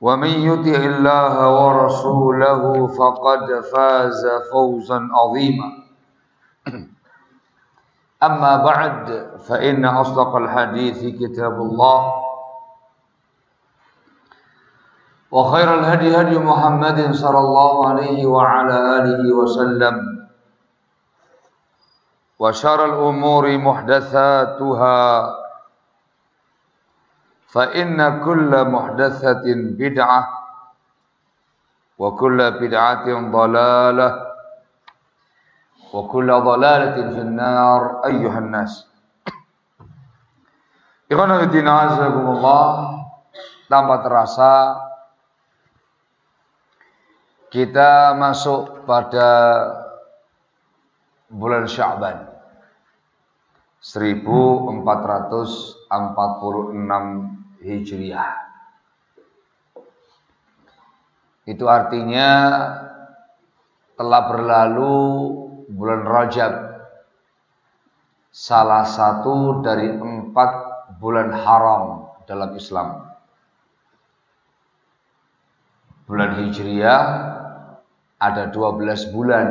ومن يطع الله ورسوله فقد فاز فوزا عظيما. أما بعد فإن أصدق الحديث كتاب الله وخير الهدي هدي محمد صلى الله عليه وعلى آله وسلم وشر الأمور محدثاتها fa inna kulla muhdatsatin bid'ah wa kulla bid'atin dalalah wa kulla dalalatin fin nar ayyuhan nas. Ikhwana azakumullah tanpa terasa kita masuk pada bulan Sya'ban 1446 Hijriah. Itu artinya telah berlalu bulan Rajab salah satu dari empat bulan haram dalam Islam. Bulan Hijriah ada 12 bulan.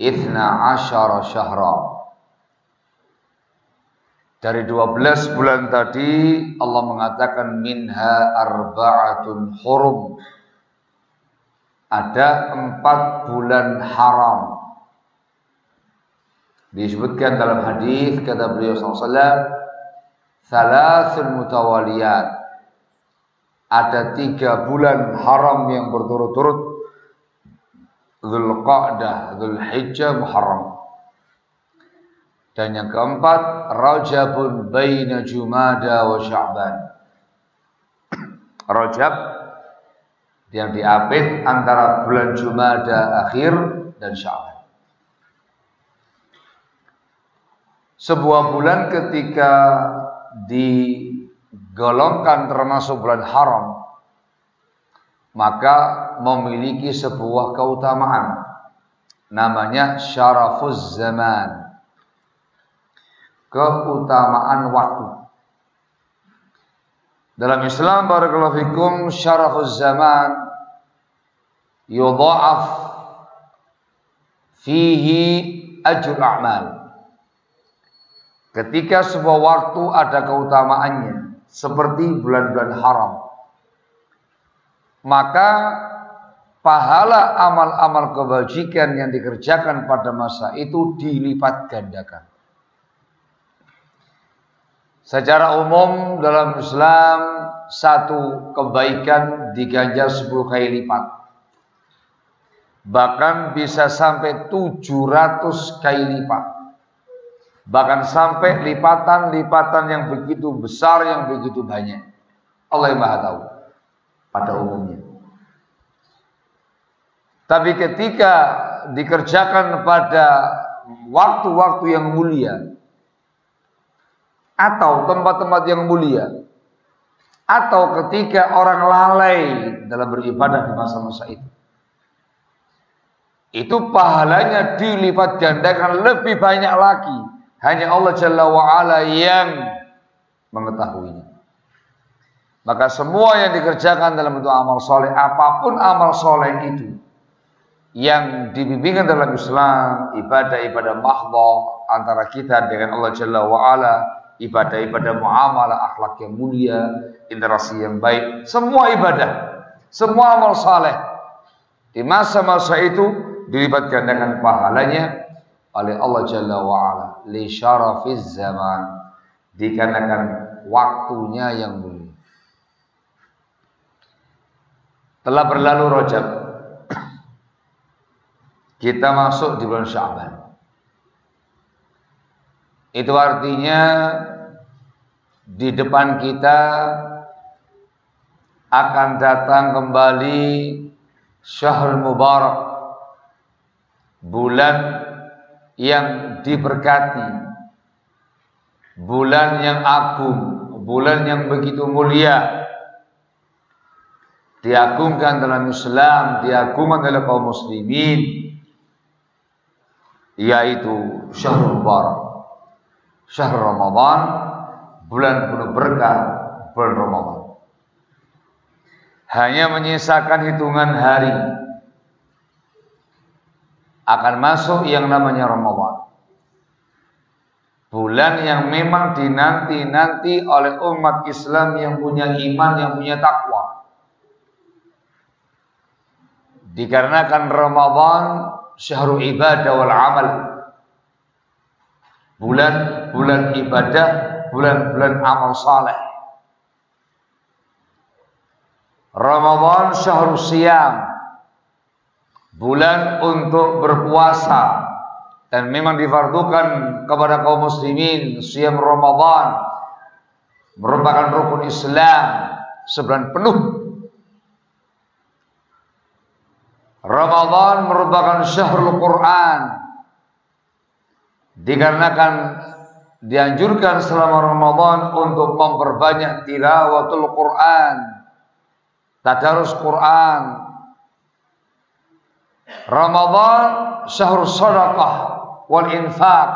Ithna asyara syahra dari 12 bulan tadi Allah mengatakan minha arba'atun hurum. Ada empat bulan haram. Disebutkan dalam hadis kata beliau SAW, Thalathul mutawaliyat. Ada tiga bulan haram yang berturut-turut. Dhul Qa'dah, Dhul Hijjah, Muharram. Dan yang keempat, Rajabun baina Jumada wa Sya'ban. Rajab yang diapit antara bulan Jumada akhir dan Sya'ban. Sebuah bulan ketika digolongkan termasuk bulan haram, maka memiliki sebuah keutamaan namanya syarafuz zaman keutamaan waktu. Dalam Islam barakallahu fikum syarafuz zaman yudha'af fihi ajr a'mal. Ketika sebuah waktu ada keutamaannya seperti bulan-bulan haram. Maka pahala amal-amal kebajikan yang dikerjakan pada masa itu dilipat gandakan. Secara umum dalam Islam satu kebaikan diganjar sepuluh kali lipat. bahkan bisa sampai 700 kali lipat. Bahkan sampai lipatan-lipatan yang begitu besar, yang begitu banyak. Allah yang Maha tahu pada umumnya. Tapi ketika dikerjakan pada waktu-waktu yang mulia atau tempat-tempat yang mulia. Atau ketika orang lalai dalam beribadah di masa-masa itu. Itu pahalanya dilipat gandakan lebih banyak lagi. Hanya Allah Jalla wa'ala yang mengetahuinya. Maka semua yang dikerjakan dalam bentuk amal soleh apa pun amal soleh itu yang dibimbingkan dalam Islam ibadah-ibadah mahdoh antara kita dengan Allah Jalla wa'ala ibadah-ibadah muamalah akhlak yang mulia interaksi yang baik. Semua ibadah. Semua amal saleh. Di masa-masa itu dilipat gandakan pahalanya oleh Allah Jalla wa'ala. Li syarafiz zaman. Dikarenakan waktunya yang mulia. Telah berlalu Rajab. Kita masuk di bulan Syaban. Itu artinya di depan kita akan datang kembali Syahrul Mubarak bulan yang diberkati bulan yang agung bulan yang begitu mulia diagungkan dalam Islam diagungkan oleh kaum muslimin yaitu Syahrul Mubarak. Syahr Ramadan, bulan penuh berkah, bulan Ramadan. Hanya menyisakan hitungan hari akan masuk yang namanya Ramadan. Bulan yang memang dinanti-nanti oleh umat Islam yang punya iman, yang punya takwa. Dikarenakan Ramadan syahrul ibadah wal amal. Bulan-bulan ibadah, bulan-bulan amal saleh. Ramadan syahrul siyam. Bulan untuk berpuasa dan memang difardukan kepada kaum muslimin siam Ramadan merupakan rukun Islam sebulan penuh Ramadan merupakan syahrul Quran. Dikarenakan dianjurkan selama Ramadan untuk memperbanyak tilawatul Quran. Tadarus Quran. Ramadan syahrul sadaqah wal infaq.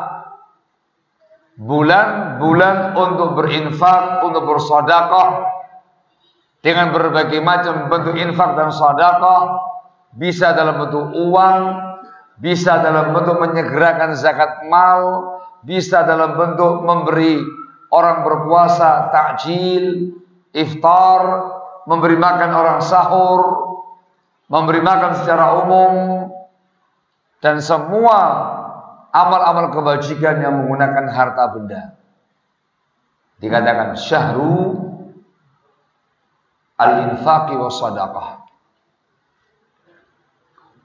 Bulan-bulan untuk berinfak, untuk bersedekah dengan berbagai macam bentuk infak dan sedekah bisa dalam bentuk uang, bisa dalam bentuk menyegerakan zakat mal, bisa dalam bentuk memberi orang berpuasa takjil, iftar, memberi makan orang sahur, memberi makan secara umum dan semua amal-amal kebajikan yang menggunakan harta benda. Dikatakan syahru al-infaqi wa sadaqah.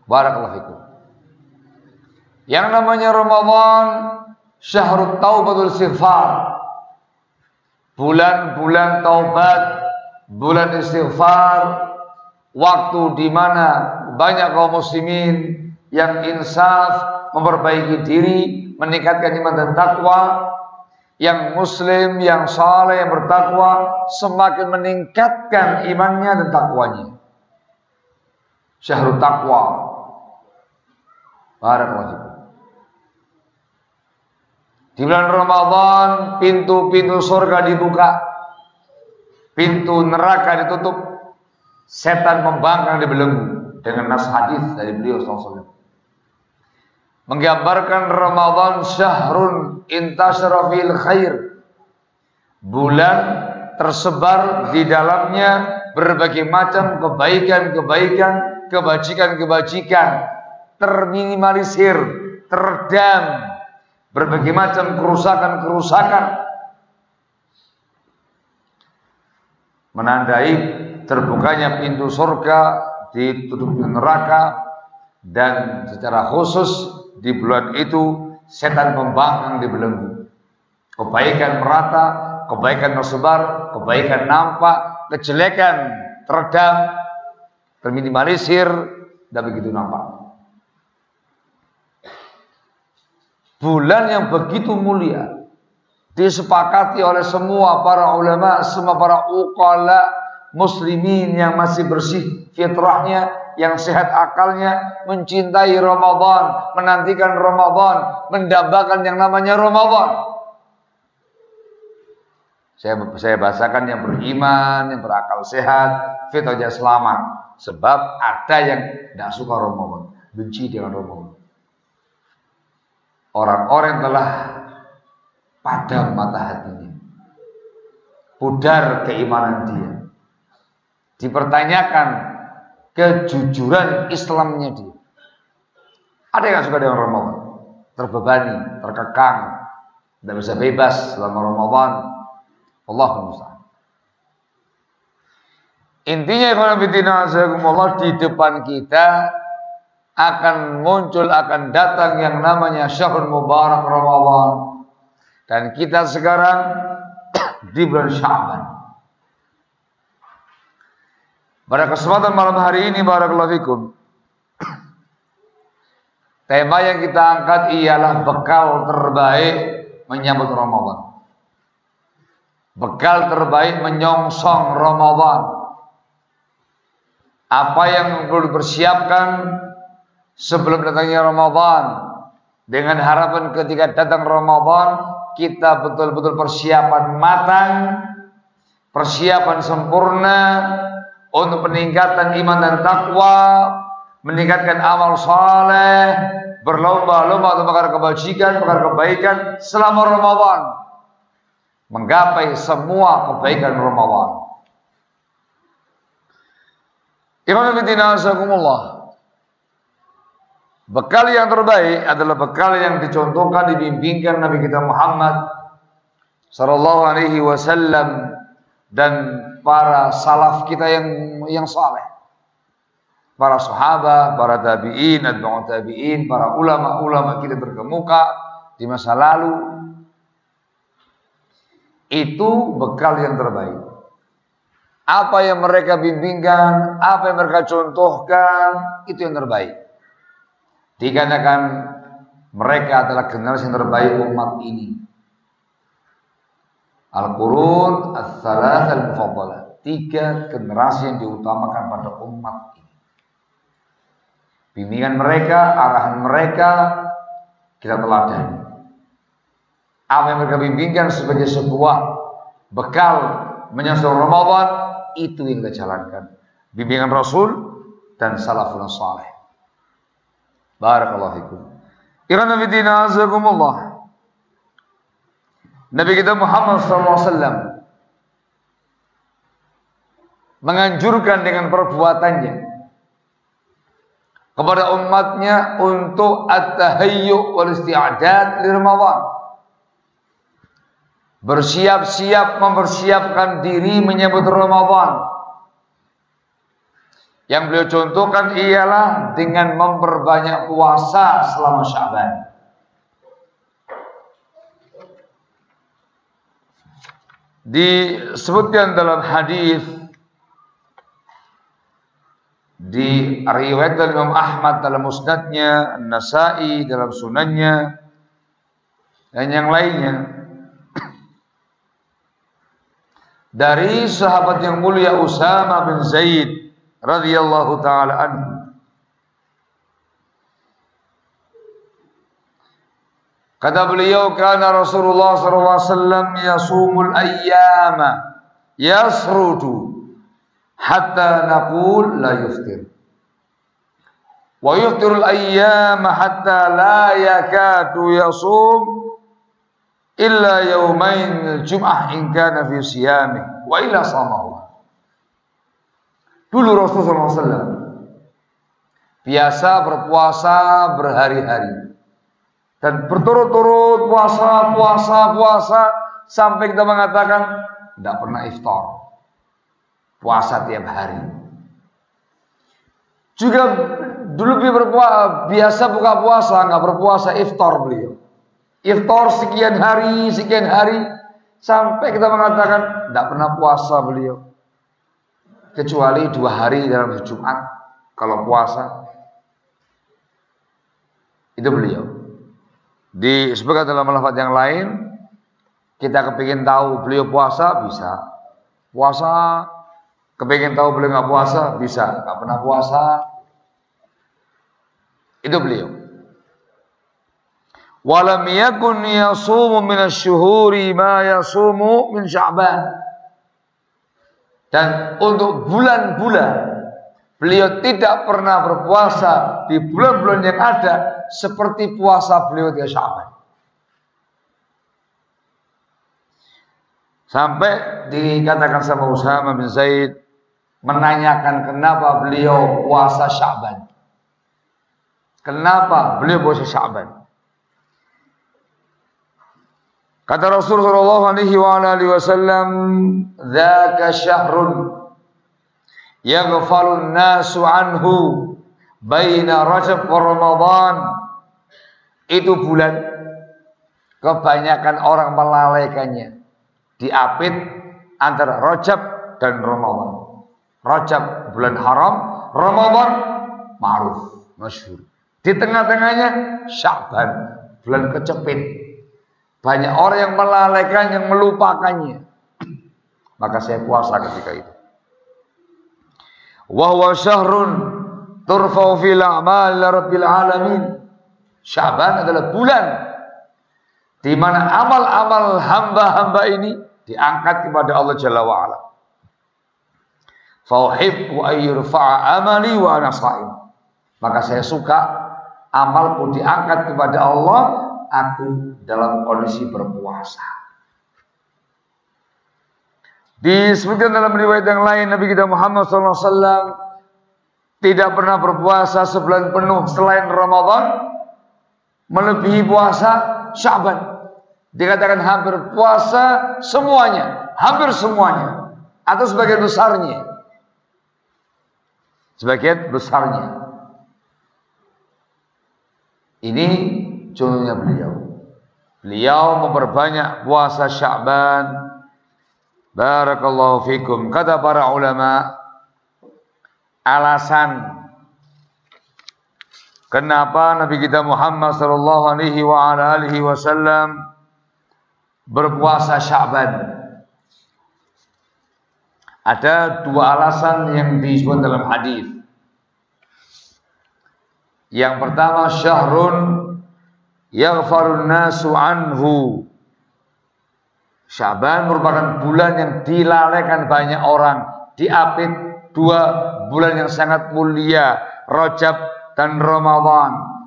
Barakallahu fikum. Yang namanya Ramadan syahrut taubatul istighfar. Bulan-bulan taubat, bulan istighfar, waktu di mana banyak kaum muslimin yang insaf, memperbaiki diri, meningkatkan iman dan takwa, yang muslim, yang saleh, yang bertakwa semakin meningkatkan imannya dan takwanya. Syahrul takwa, Barakallahu Di bulan Ramadan pintu-pintu surga dibuka. Pintu neraka ditutup. Setan membangkang dibelenggu dengan nas hadis dari beliau SAW. Menggambarkan Ramadan syahrun intasyara fil khair. Bulan tersebar di dalamnya berbagai macam kebaikan-kebaikan, kebajikan-kebajikan terminimalisir, teredam berbagai macam kerusakan-kerusakan menandai terbukanya pintu surga ditutup neraka dan secara khusus di bulan itu setan pembangkang dibelenggu. Kebaikan merata, kebaikan tersebar, kebaikan nampak, kejelekan teredam, terminimalisir, dan begitu nampak. Bulan yang begitu mulia disepakati oleh semua para ulama, semua para ukala muslimin yang masih bersih fitrahnya, yang sehat akalnya, mencintai Ramadan, menantikan Ramadan, mendambakan yang namanya Ramadan. Saya saya bahasakan yang beriman, yang berakal sehat, fitrahnya selamat. Sebab ada yang tidak suka Ramadan, benci dengan Ramadan. Orang-orang telah padam mata hatinya. Pudar keimanan dia. Dipertanyakan kejujuran Islamnya dia. Ada yang suka dengan Ramadan, terbebani, terkekang, tidak bisa bebas selama Ramadan. Allah musta'an. Intinya Allah di depan kita akan muncul akan datang yang namanya syahrul mubarak Ramadan dan kita sekarang di bulan Sya'ban. Pada kesempatan malam hari ini barakallahu fikum tema yang kita angkat ialah bekal terbaik menyambut Ramadan. Bekal terbaik menyongsong Ramadan. Apa yang perlu dipersiapkan sebelum datangnya Ramadan dengan harapan ketika datang Ramadan kita betul-betul persiapan matang, persiapan sempurna untuk peningkatan iman dan takwa, meningkatkan amal saleh, berlomba-lomba untuk perkara kebajikan, perkara kebaikan selama Ramadan. Menggapai semua kebaikan Ramadan. Ikhwan Bekal yang terbaik adalah bekal yang dicontohkan dibimbingkan Nabi kita Muhammad sallallahu alaihi wasallam dan para salaf kita yang yang saleh. Para sahabat, para tabi'in, atba'ut tabi'in, para ulama-ulama kita berkemuka di masa lalu itu bekal yang terbaik. Apa yang mereka bimbingkan, apa yang mereka contohkan, itu yang terbaik. Dikarenakan mereka adalah generasi yang terbaik umat ini. Al-Qurun As-Salas Al-Mufaddalah. Tiga generasi yang diutamakan pada umat ini. Bimbingan mereka, arahan mereka, kita teladani. Apa yang mereka bimbingkan sebagai sebuah bekal menyusul Ramadan, itu yang kita jalankan. Bimbingan Rasul dan salafun saleh. Barakallahu fikum. Ikhwan fillah azakumullah. Nabi kita Muhammad SAW menganjurkan dengan perbuatannya kepada umatnya untuk at-tahayyu wal isti'dad li Ramadan. Bersiap-siap mempersiapkan diri menyambut Ramadan. Yang beliau contohkan ialah dengan memperbanyak puasa selama Syaban. Disebutkan dalam hadis di riwayat Imam Ahmad dalam musnadnya, Nasai dalam sunannya dan yang lainnya dari sahabat yang mulia Usama bin Zaid radhiyallahu taala anhu Kata beliau karena Rasulullah SAW yasumul ayyama yasrudu hatta naqul la yuftir. Wa yuftirul ayyama hatta la yakadu yasum illa yawmain al-jum'ah in kana fi siyamih wa illa samahu. Dulu Rasulullah SAW biasa berpuasa berhari-hari dan berturut-turut puasa, puasa, puasa sampai kita mengatakan tidak pernah iftar, puasa tiap hari. Juga dulu berpuasa, biasa buka puasa, nggak berpuasa iftar beliau. Iftar sekian hari, sekian hari, sampai kita mengatakan tidak pernah puasa beliau. Kecuali dua hari dalam Jumat, kalau puasa. Itu beliau. Disebutkan dalam lafaz yang lain, kita kepingin tahu beliau puasa, bisa. Puasa, kepingin tahu beliau nggak puasa, bisa. Nggak pernah puasa, itu beliau. Walam yakun yasumu min asyuhuri ma yasumu min Sya'ban. Dan untuk bulan-bulan beliau tidak pernah berpuasa di bulan-bulan yang ada seperti puasa beliau di Sya'ban. Sampai dikatakan sama Usama bin Zaid menanyakan kenapa beliau puasa Sya'ban. Kenapa beliau puasa Sya'ban? Kata Rasulullah alaihi wa alihi wasallam, "Dzaka syahrun yaghfalu nasu anhu baina Rajab wa Ramadan." Itu bulan kebanyakan orang melalaikannya. Diapit antara Rajab dan Ramadan. Rajab bulan haram, Ramadan ma'ruf, masyhur. Di tengah-tengahnya Sya'ban, bulan kecepit. Banyak orang yang melalaikan, yang melupakannya. Maka saya puasa ketika itu. Wahwa syahrun turfau fil a'mal rabbil alamin. Sya'ban adalah bulan di mana amal-amal hamba-hamba ini diangkat kepada Allah Jalla wa ala. Fauhibbu ayyurfa'a amali wa ana Maka saya suka amalku diangkat kepada Allah, aku dalam kondisi berpuasa. Disebutkan dalam riwayat yang lain Nabi kita Muhammad SAW tidak pernah berpuasa sebulan penuh selain Ramadan, melebihi puasa Syaban. Dikatakan hampir puasa semuanya, hampir semuanya, atau sebagian besarnya. Sebagian besarnya. Ini contohnya beliau. Beliau memperbanyak puasa Sya'ban. Barakallahu fikum. Kata para ulama, alasan kenapa Nabi kita Muhammad sallallahu alaihi wa alihi wasallam berpuasa Sya'ban. Ada dua alasan yang disebut dalam hadis. Yang pertama syahrun yaghfarun nasu anhu. Syaban merupakan bulan yang dilalaikan banyak orang, diapit dua bulan yang sangat mulia, Rajab dan Ramadan.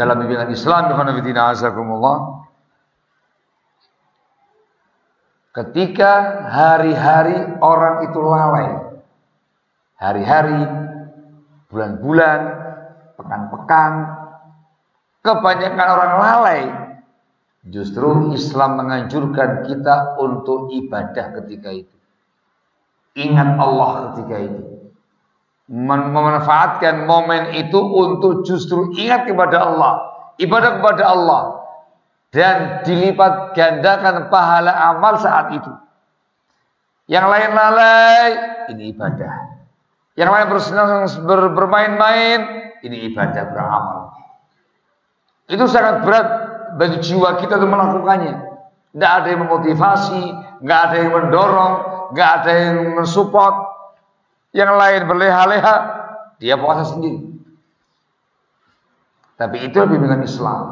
Dalam bimbingan Islam, ketika hari-hari orang itu lalai, hari-hari, bulan-bulan, pekan-pekan, kebanyakan orang lalai. Justru Islam menganjurkan kita untuk ibadah ketika itu. Ingat Allah ketika itu. Memanfaatkan momen itu untuk justru ingat kepada Allah. Ibadah kepada Allah. Dan dilipat gandakan pahala amal saat itu. Yang lain lalai, ini ibadah. Yang lain bersenang ber, bermain-main, ini ibadah beramal. Itu sangat berat bagi jiwa kita untuk melakukannya. Tidak ada yang memotivasi, nggak ada yang mendorong, nggak ada yang mensupport. Yang lain berleha-leha, dia puasa sendiri. Tapi itu lebih dengan Islam.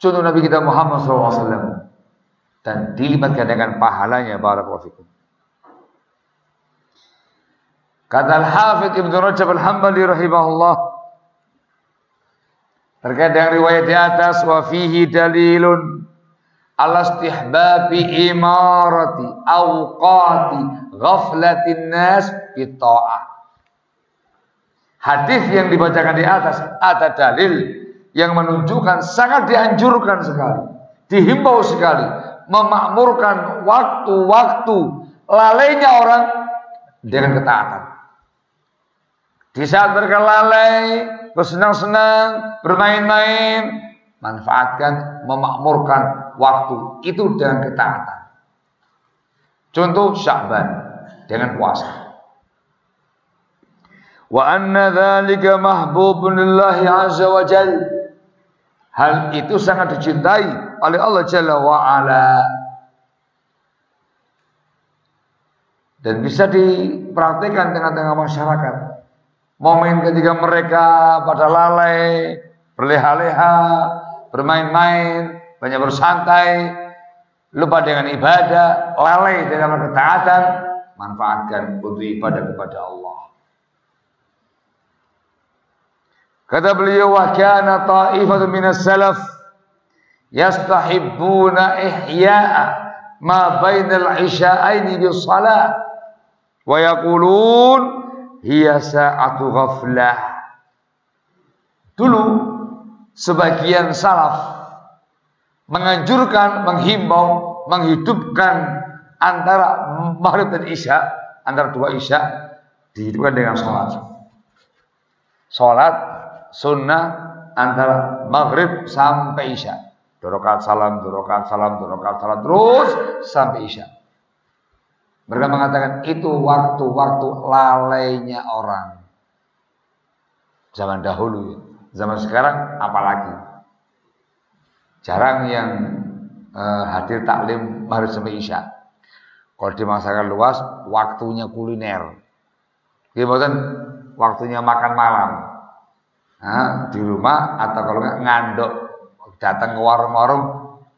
Contoh Nabi kita Muhammad SAW. Dan dilipat dengan pahalanya. Barakallahu Kata Al-Hafidh Ibn Rajab Al-Hambali rahimahullah terkait dengan riwayat di atas wa fihi dalilun ala istihbabi imarati awqati ghaflatin nas bi Hadis yang dibacakan di atas ada dalil yang menunjukkan sangat dianjurkan sekali, dihimbau sekali memakmurkan waktu-waktu lalainya orang dengan ketaatan. Di saat mereka lalai, bersenang-senang, bermain-main, manfaatkan, memakmurkan waktu itu dengan ketaatan. Contoh Sya'ban dengan puasa. Wa anna dzalika mahbubun lillahi azza wa jalla. Hal itu sangat dicintai oleh Allah Jalla wa ala. Dan bisa dipraktikkan tengah-tengah masyarakat. Momen ketika mereka pada lalai, berleha-leha, bermain-main, banyak bersantai, lupa dengan ibadah, lalai dengan ketaatan, manfaatkan untuk ibadah kepada Allah. Kata beliau wa kana minas salaf yastahibbuna ihya'a ma bainal isya'aini bis salat wa yaqulun hiya sa'atu ghaflah dulu sebagian salaf menganjurkan, menghimbau, menghidupkan antara maghrib dan isya, antara dua isya dihidupkan dengan sholat. Sholat sunnah antara maghrib sampai isya. Dorokat salam, dorokat salam, dorokat salam terus sampai isya. Mereka mengatakan itu waktu-waktu lalainya orang. Zaman dahulu, zaman sekarang apalagi. Jarang yang uh, hadir taklim maghrib sampai isya. Kalau di masyarakat luas, waktunya kuliner. Gimana waktunya makan malam. Nah, di rumah atau kalau nggak ngandok datang ke warung-warung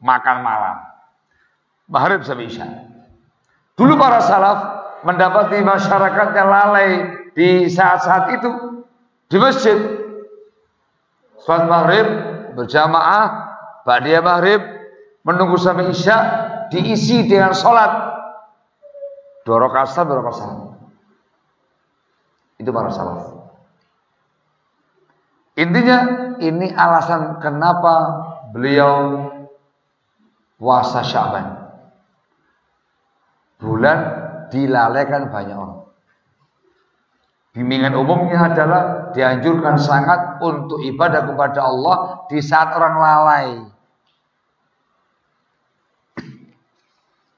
makan malam. Maghrib sampai isya. Dulu para salaf mendapati masyarakat yang lalai di saat-saat itu di masjid. Salat maghrib berjamaah, ba'diyah maghrib menunggu sampai isya diisi dengan sholat dua rakaat dua Itu para salaf. Intinya ini alasan kenapa beliau puasa Syaban bulan dilalaikan banyak orang. Bimbingan umumnya adalah dianjurkan sangat untuk ibadah kepada Allah di saat orang lalai.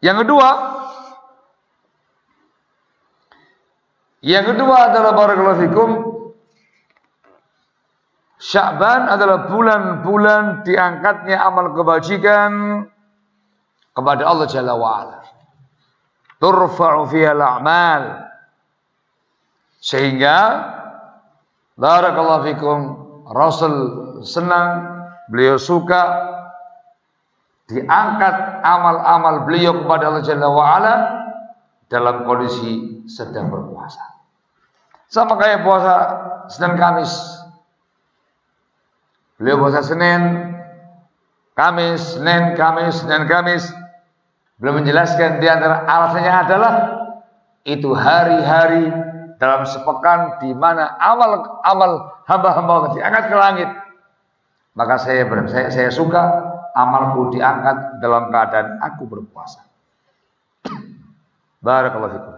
Yang kedua, yang kedua adalah barakallahu fikum Sya'ban adalah bulan-bulan diangkatnya amal kebajikan kepada Allah Jalla wa'ala turfa'u fiha al-a'mal. Sehingga barakallahu fikum Rasul senang beliau suka diangkat amal-amal beliau kepada Allah Jalla wa ala dalam kondisi sedang berpuasa. Sama kayak puasa Senin Kamis. Beliau puasa Senin Kamis Senin Kamis Senin Kamis belum menjelaskan di antara alasannya adalah itu hari-hari dalam sepekan di mana amal-amal hamba-hamba diangkat ke langit. Maka saya, saya saya suka amalku diangkat dalam keadaan aku berpuasa. Barakallahu fikum.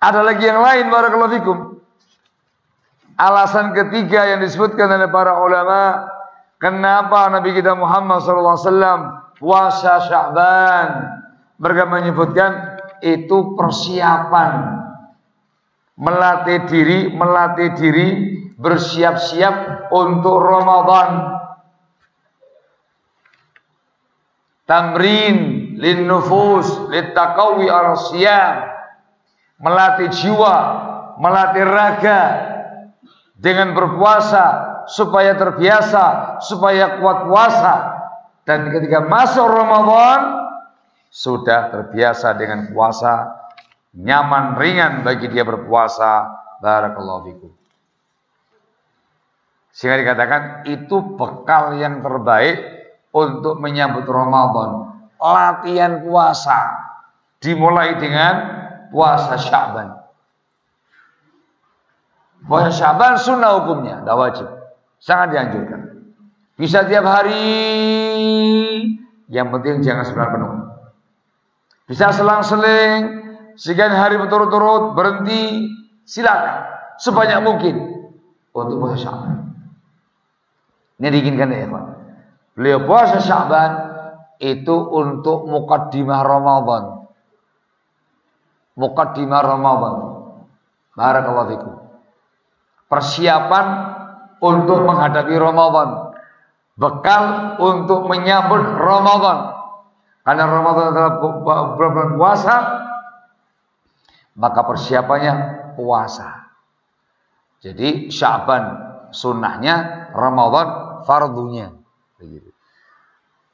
Ada lagi yang lain barakallahu fikum. Alasan ketiga yang disebutkan oleh para ulama Kenapa Nabi kita Muhammad SAW puasa Sya'ban? Mereka menyebutkan itu persiapan melatih diri, melatih diri bersiap-siap untuk Ramadan. Tamrin lin nufus litaqawi al melatih jiwa, melatih raga dengan berpuasa supaya terbiasa, supaya kuat puasa. Dan ketika masuk Ramadan sudah terbiasa dengan puasa, nyaman ringan bagi dia berpuasa. Barakallahu fikum. Sehingga dikatakan itu bekal yang terbaik untuk menyambut Ramadan. Latihan puasa dimulai dengan puasa Syaban. Puasa Syaban sunnah hukumnya, tidak wajib. Sangat dianjurkan. Bisa tiap hari, yang penting jangan sebulan penuh. Bisa selang-seling, sekian hari berturut-turut, berhenti, silakan. Sebanyak mungkin untuk puasa Syaban. Ini diinginkan ya, Pak. Beliau puasa Syaban itu untuk mukaddimah Ramadan. Mukaddimah Ramadan. Barakallahu fikum. Persiapan untuk menghadapi Ramadan. Bekal untuk menyambut Ramadan. Karena Ramadan adalah bulan puasa, maka persiapannya puasa. Jadi Syaban sunnahnya, Ramadan fardunya. Begitu.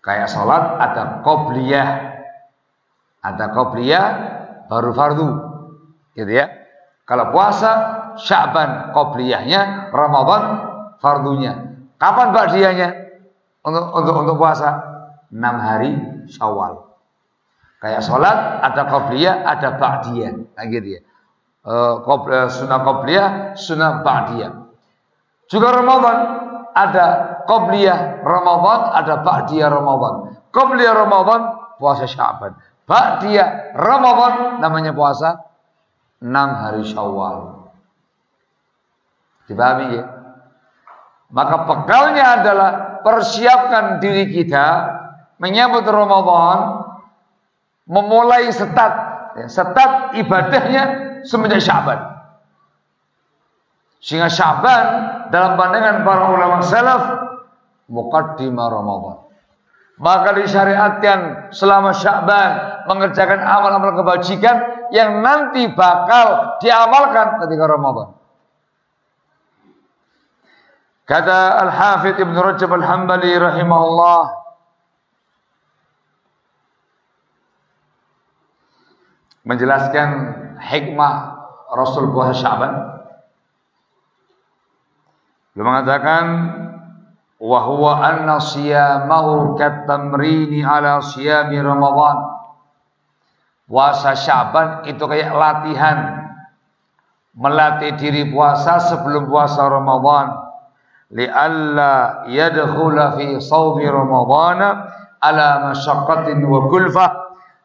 Kayak sholat ada qobliyah. Ada qobliyah baru fardu. Gitu ya. Kalau puasa Syaban qobliyahnya, Ramadan fardunya. Kapan ba'diyahnya? Untuk untuk untuk puasa 6 hari Syawal. Kayak sholat ada qobliyah, ada ba'diyah. Nah gitu ya. Uh, sunnah qobliyah, sunnah ba'diyah. Juga Ramadan ada qobliyah Ramadan, ada ba'diyah Ramadan. Qobliyah Ramadan puasa Syaban. Ba'diyah Ramadan namanya puasa 6 hari Syawal. Dipahami ya? Maka bekalnya adalah persiapkan diri kita menyambut Ramadan memulai setat ya, setat ibadahnya semenjak Syaban. Sehingga Syaban dalam pandangan para ulama salaf muqaddimah Ramadan. Maka disyariatkan selama Syaban mengerjakan amal-amal kebajikan yang nanti bakal diamalkan ketika Ramadan. Kata Al-Hafidh Ibn Rajab Al-Hambali rahimahullah menjelaskan hikmah Rasul puasa Syaban Beliau mengatakan wa huwa anna siyamahu katamrini ala siyami Ramadan. Puasa Syaban itu kayak latihan melatih diri puasa sebelum puasa Ramadan li'alla yadkhula fi shaumi Ramadan ala masyaqqatin wa kulfah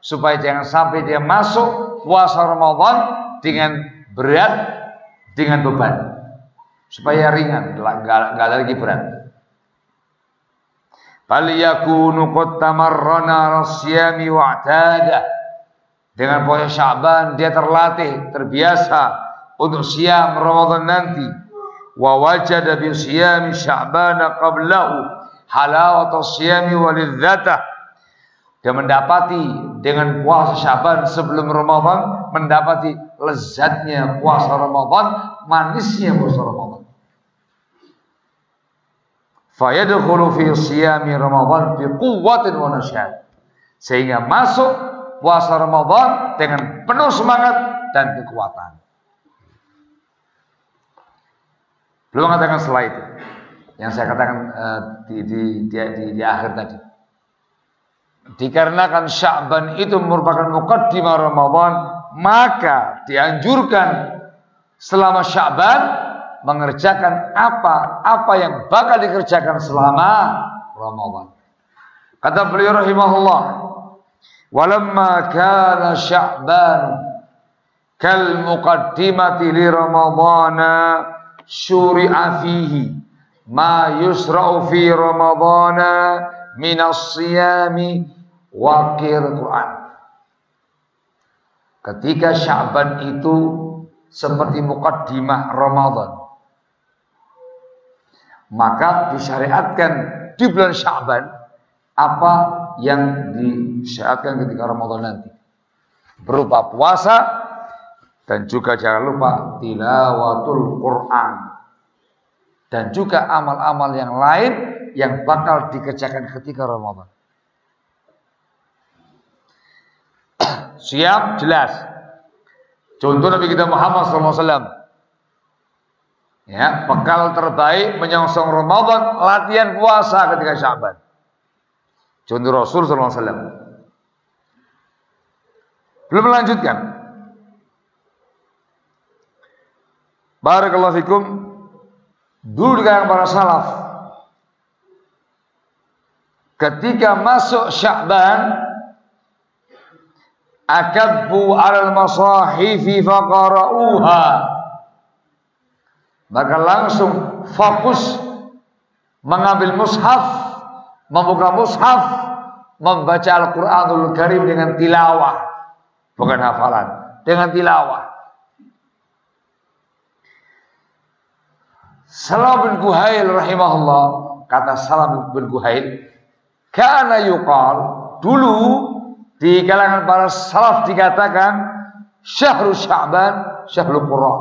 supaya jangan sampai dia masuk puasa Ramadan dengan berat dengan beban supaya ringan, enggak lagi berat. Bal yakunu qad tamarrana rasyami wa'tada. Dengan puasa Sya'ban dia terlatih, terbiasa untuk siam Ramadan nanti. Wa wajada bi siyami Sya'ban qablahu halawat siyami walidzatah. Dia mendapati dengan puasa Syaban sebelum Ramadan mendapati lezatnya puasa Ramadan, manisnya puasa Ramadan. Fayadkhulu fi siyami Ramadan bi quwwatin wa nasyad. Sehingga masuk puasa Ramadan dengan penuh semangat dan kekuatan. Belum mengatakan setelah itu. Yang saya katakan uh, di, di, di, di, di akhir tadi. Dikarenakan Sya'ban itu merupakan mukaddimah Ramadan, maka dianjurkan selama Sya'ban mengerjakan apa-apa yang bakal dikerjakan selama Ramadan. Kata beliau rahimahullah, "Walamma kana Sya'ban kal muqaddimati li Ramadhan syuri'a fihi ma yusra'u fi Ramadhan min as-siyami wa Quran." Ketika Sya'ban itu seperti mukaddimah Ramadan maka disyariatkan di bulan Syaban apa yang disyariatkan ketika Ramadan nanti berupa puasa dan juga jangan lupa tilawatul Quran dan juga amal-amal yang lain yang bakal dikerjakan ketika Ramadan. Siap jelas. Contoh Nabi kita Muhammad SAW Ya, bekal terbaik menyongsong Ramadan, latihan puasa ketika Syaban. Contoh Rasul wasallam. Belum melanjutkan. Barakallahu fikum. Dulu di kalangan para salaf ketika masuk Sya'ban akabbu alal masahifi faqara'uha. Maka langsung fokus mengambil mushaf membuka mushaf membaca Al-Qur'anul Karim dengan tilawah. Bukan hafalan dengan tilawah Salam bin Guhail rahimahullah kata Salam bin Guhail karena yuqal dulu di kalangan para salaf dikatakan syahrul Sya'ban syahrul Qur'an.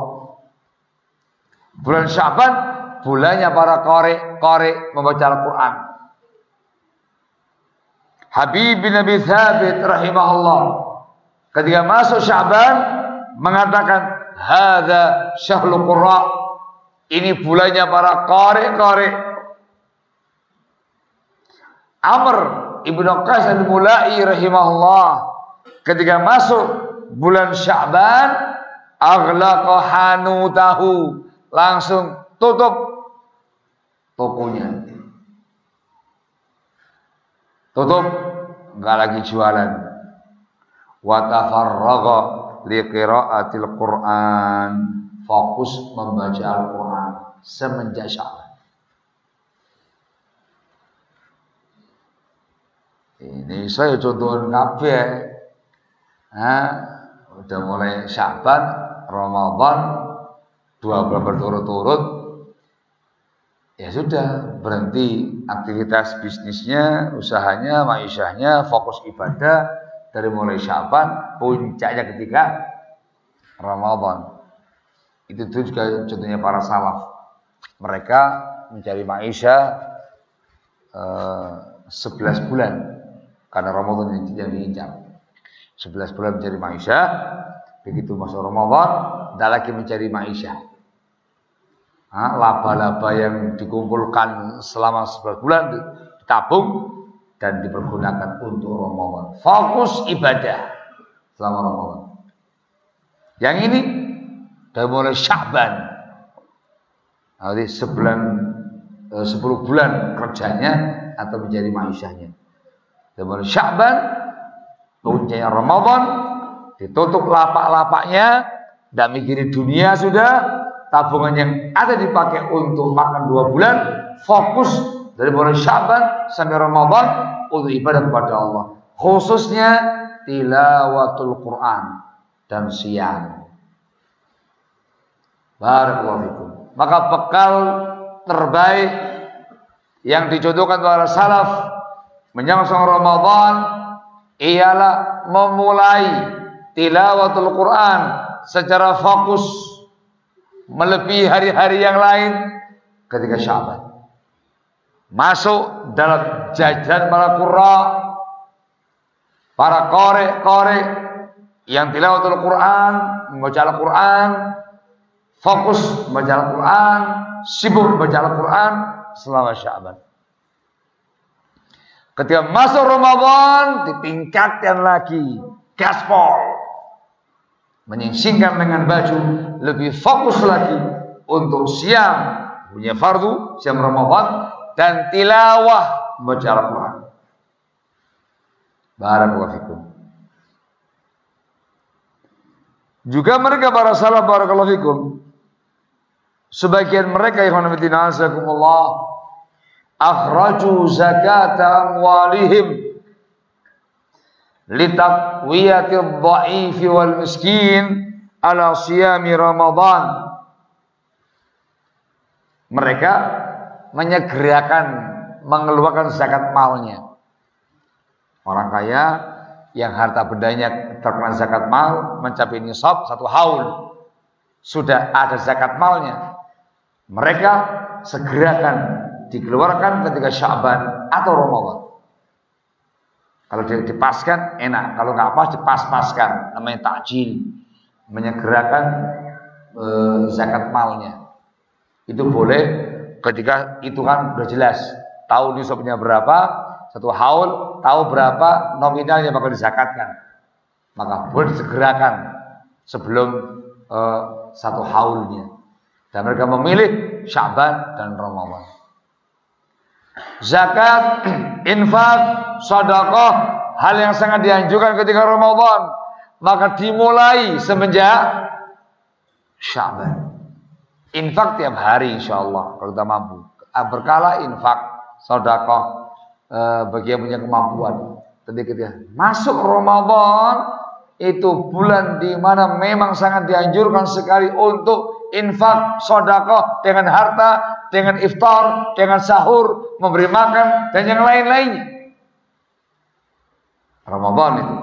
Bulan Sya'ban bulannya para qari-qari membaca Al-Qur'an. Habib bin Abi Thabit rahimahullah ketika masuk Sya'ban mengatakan hadza syahrul Qur'an. Ini bulannya para qari-qari. Amr Ibnu Qais al-Mulai rahimahullah ketika masuk bulan Sya'ban aghlaqa hanutahu langsung tutup tokonya. Tutup enggak lagi jualan. Wa tafarraga liqiraatil Qur'an. Fokus membaca Al-Qur'an semenjak Sya'ban. Ini saya contohin kabeh. Nah, udah mulai Syaban, Ramadan, dua bulan berturut-turut, ya sudah berhenti aktivitas bisnisnya, usahanya, maishahnya, fokus ibadah dari mulai Syaban, puncaknya ketika Ramadan. Itu juga contohnya para salaf. Mereka mencari maisha eh, 11 bulan karena Ramadan yang diincar. 11 bulan mencari maisha, begitu masuk Ramadan, tidak lagi mencari maisha. Laba-laba yang dikumpulkan selama 11 bulan ditabung dan dipergunakan untuk Ramadan. Fokus ibadah selama Ramadan. Yang ini dari mulai Syaban. Jadi sebulan, 10 eh, bulan kerjanya atau menjadi maishahnya. Kemudian Sya'ban, puncaknya Ramadan, ditutup lapak-lapaknya, tidak mikirin dunia sudah, tabungan yang ada dipakai untuk makan dua bulan, fokus dari bulan Sya'ban sampai Ramadan untuk ibadah kepada Allah. Khususnya tilawatul Quran dan siang. Barakallahu Maka bekal terbaik yang dicontohkan para salaf menyongsong Ramadan ialah memulai tilawatul Quran secara fokus melebihi hari-hari yang lain ketika Syaban. Masuk dalam jajaran para qurra, para kore-kore yang tilawatul Quran, membaca Al-Quran, fokus membaca Al-Quran, sibuk membaca Al-Quran selama Syaban. Ketika masuk Ramadan ditingkatkan lagi gaspol. Menyingsingkan dengan baju lebih fokus lagi untuk siang punya fardu siang Ramadan dan tilawah membaca Al-Qur'an. Barakallahu. Juga mereka para salaf barakallahu fikum. Sebagian mereka yang Allah akhraju zakata amwalihim litaqwiyati dhaifi wal miskin ala siyami Ramadan. Mereka menyegerakan mengeluarkan zakat malnya. Orang kaya yang harta bendanya terkena zakat mal mencapai nisab satu haul sudah ada zakat malnya. Mereka segerakan dikeluarkan ketika Syaban atau Ramadan. Kalau dipaskan enak, kalau nggak pas dipas-paskan, namanya takjil, menyegerakan e, zakat malnya. Itu boleh ketika itu kan sudah jelas, tahu nisabnya berapa, satu haul, tahu berapa nominalnya bakal dizakatkan. Maka boleh disegerakan sebelum e, satu haulnya. Dan mereka memilih Syaban dan Ramadan zakat, infak, sedekah, hal yang sangat dianjurkan ketika Ramadan. maka dimulai semenjak Syaban. Infak tiap hari insya Allah kalau kita mampu. Berkala infak, sodakoh, eh, bagi yang punya kemampuan. Tadi ketika masuk Ramadan itu bulan di mana memang sangat dianjurkan sekali untuk infak, sodakoh dengan harta, dengan iftar, dengan sahur, memberi makan dan yang lain-lainnya. Ramadan itu.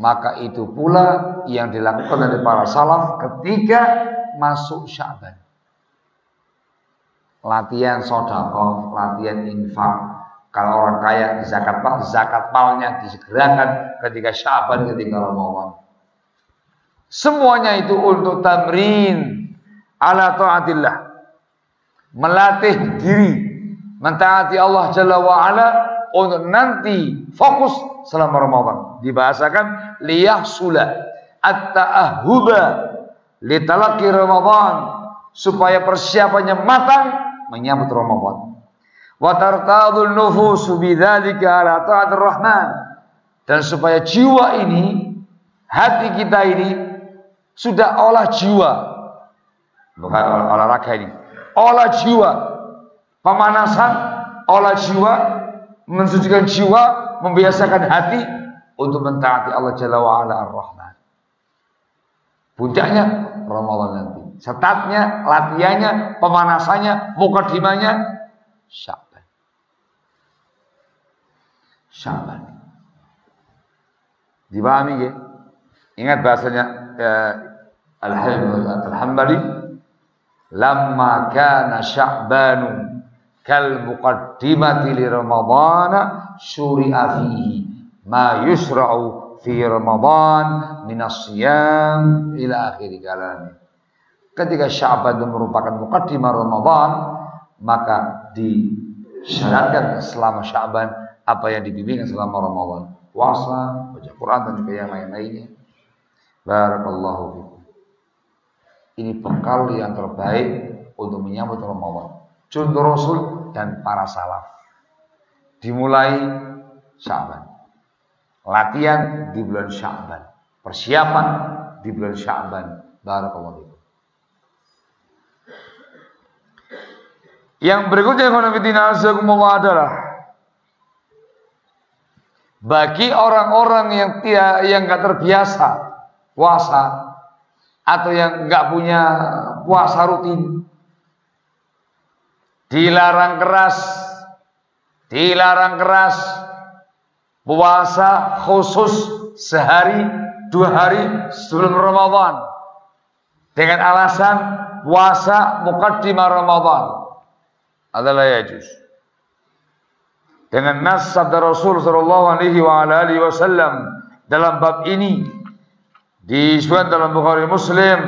Maka itu pula yang dilakukan oleh para salaf ketika masuk Syaban. Latihan sodako, latihan infak. Kalau orang kaya zakat mal, zakat malnya disegerakan ketika Syaban, ketika Ramadan. Semuanya itu untuk tamrin ala taatillah. Melatih diri mentaati Allah Jalla wa ala untuk nanti fokus selama Ramadan. Dibahasakan liyahsula at-ta'ahuba litalaki Ramadan supaya persiapannya matang menyambut Ramadan. Wa tartadul nufusu bidzalika ala ta'atir rahman dan supaya jiwa ini hati kita ini sudah olah jiwa bukan olahraga ini olah jiwa pemanasan olah jiwa mensucikan jiwa, membiasakan hati untuk mentaati Allah Jalla wa ala Ar-Rahman. Puncaknya Ramadan nanti. Setatnya, latihannya, pemanasannya, mukadimahnya Syaban. Syaban. Dipahami ya? Ingat bahasanya eh, Al-Hambali Lamma kana Sya'banu kal muqaddimati li ramadhana syuri'a fihi ma yusra'u fi Ramadan min siyam ila akhir kalami. Ketika Sya'ban itu merupakan muqaddimah Ramadan, maka disyaratkan selama Sya'ban apa yang dibimbingkan selama Ramadan. Puasa, baca Quran dan juga yang lain-lainnya. Barakallahu fikum. Ini bekal yang terbaik untuk menyambut Ramadan contoh Rasul dan para salaf. Dimulai Syaban. Latihan di bulan Syaban. Persiapan di bulan Syaban. Barakallahu Yang berikutnya yang adalah bagi orang-orang yang tidak yang nggak terbiasa puasa atau yang nggak punya puasa rutin. Dilarang keras, dilarang keras. Puasa khusus sehari dua hari sebelum Ramadan. Dengan alasan puasa mukaddimah Ramadan. Adalah yajuz dengan nas sabda Rasul sallallahu alaihi wasallam dalam bab ini disebutkan dalam Bukhari Muslim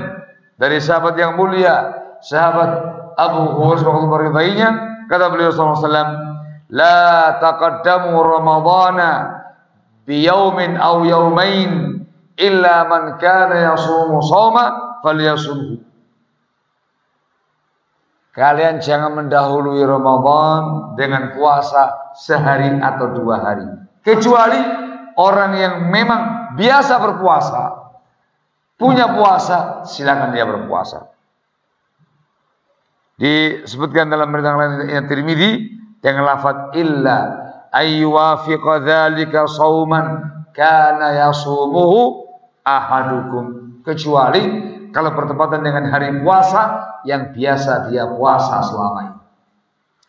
dari sahabat yang mulia sahabat Abu Hurairah meridainya kata beliau sallallahu alaihi wasallam la taqaddamu ramadhana bi yaumin aw yaumain illa man kana yasumu shawma falyasumhu Kalian jangan mendahului Ramadan dengan puasa sehari atau dua hari. Kecuali orang yang memang biasa berpuasa. Punya puasa, silakan dia berpuasa. Disebutkan dalam berita lain yang Tirmidzi dengan lafaz illa ayyuwafiqa dzalika sauman kana yasumuhu ahadukum kecuali kalau bertepatan dengan hari puasa yang biasa dia puasa selama ini.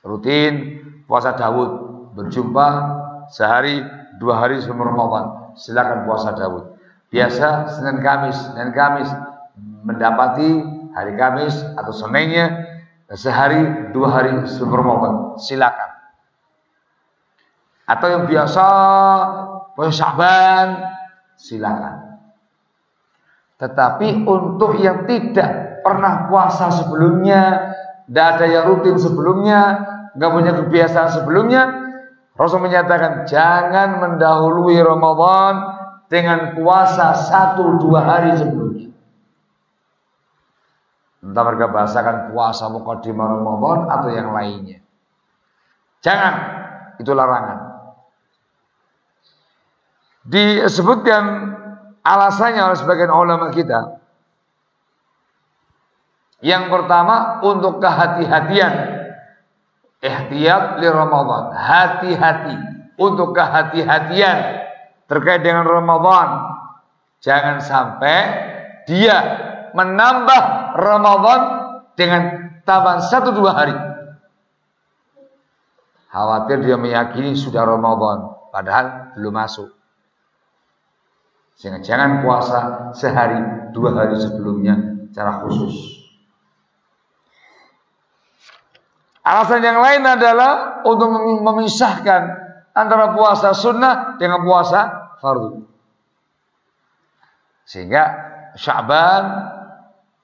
Rutin puasa Daud berjumpa sehari dua hari sebelum Ramadan. Silakan puasa Daud. Biasa Senin Kamis, Senin Kamis mendapati hari Kamis atau Seninnya sehari dua hari Ramadan. Silakan. Atau yang biasa puasa Syaban silakan. Tetapi untuk yang tidak pernah puasa sebelumnya tidak ada yang rutin sebelumnya nggak punya kebiasaan sebelumnya Rasul menyatakan jangan mendahului Ramadan dengan puasa satu dua hari sebelumnya Entah mereka bahasakan puasa mukadimah Ramadan atau yang lainnya. Jangan, itu larangan. Disebutkan Alasannya oleh sebagian ulama kita. Yang pertama untuk kehati-hatian. Ihtiyat li Ramadan. Hati-hati untuk kehati-hatian terkait dengan Ramadan. Jangan sampai dia menambah Ramadan dengan tambahan satu dua hari. Khawatir dia meyakini sudah Ramadan, padahal belum masuk. Sehingga jangan puasa sehari dua hari sebelumnya secara khusus. Alasan yang lain adalah untuk memisahkan antara puasa sunnah dengan puasa fardu. Sehingga Syaban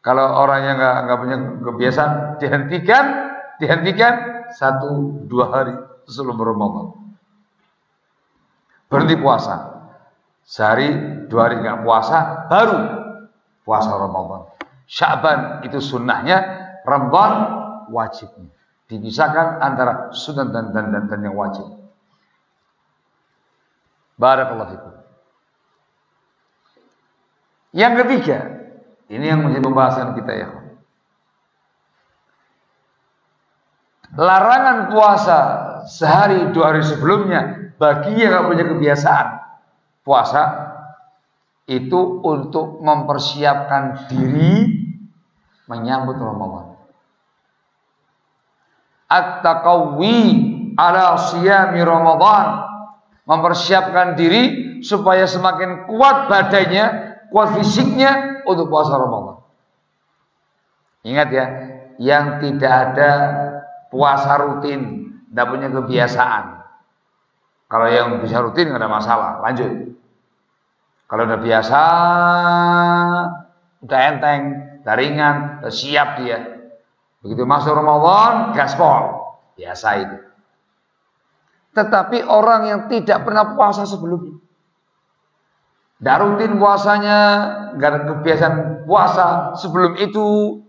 kalau orang yang nggak nggak punya kebiasaan dihentikan, dihentikan satu dua hari sebelum Ramadan. Berhenti puasa. Sehari dua hari nggak puasa, baru puasa Ramadan. Syaban itu sunnahnya, Ramadan wajibnya. Dipisahkan antara sunnah dan, dan, dan, dan yang wajib. Barakallahu fikum. Yang ketiga, ini yang menjadi pembahasan kita ya. Larangan puasa sehari dua hari sebelumnya bagi yang punya kebiasaan puasa itu untuk mempersiapkan diri menyambut Ramadan. At-taqawwi ala siyami Ramadan mempersiapkan diri supaya semakin kuat badannya kuat fisiknya untuk puasa Ramadan. Ingat ya, yang tidak ada puasa rutin, tidak punya kebiasaan. Kalau yang bisa rutin nggak ada masalah, lanjut. Kalau udah biasa, udah enteng, udah ringan, udah siap dia. Begitu masuk Ramadan, gaspol. Biasa itu. Tetapi orang yang tidak pernah puasa sebelumnya, tidak rutin puasanya, ada kebiasaan puasa sebelum itu,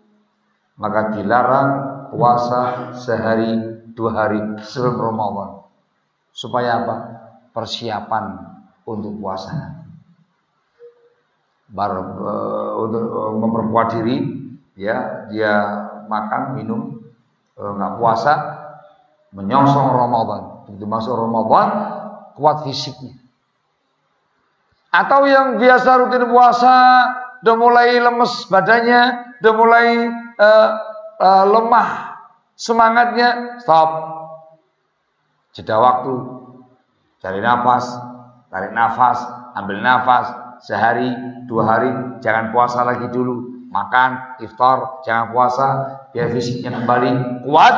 maka dilarang puasa sehari dua hari sebelum Ramadan. Supaya apa? Persiapan untuk puasa. Bar, uh, untuk uh, memperkuat diri, ya dia makan, minum, uh, nggak puasa, menyongsong Ramadan. Begitu masuk Ramadan, kuat fisiknya atau yang biasa rutin puasa, udah mulai lemes badannya, udah mulai uh, uh, lemah semangatnya, stop. Jeda waktu, cari nafas, tarik nafas, ambil nafas, sehari, dua hari, jangan puasa lagi dulu. Makan, iftar, jangan puasa, biar fisiknya kembali kuat.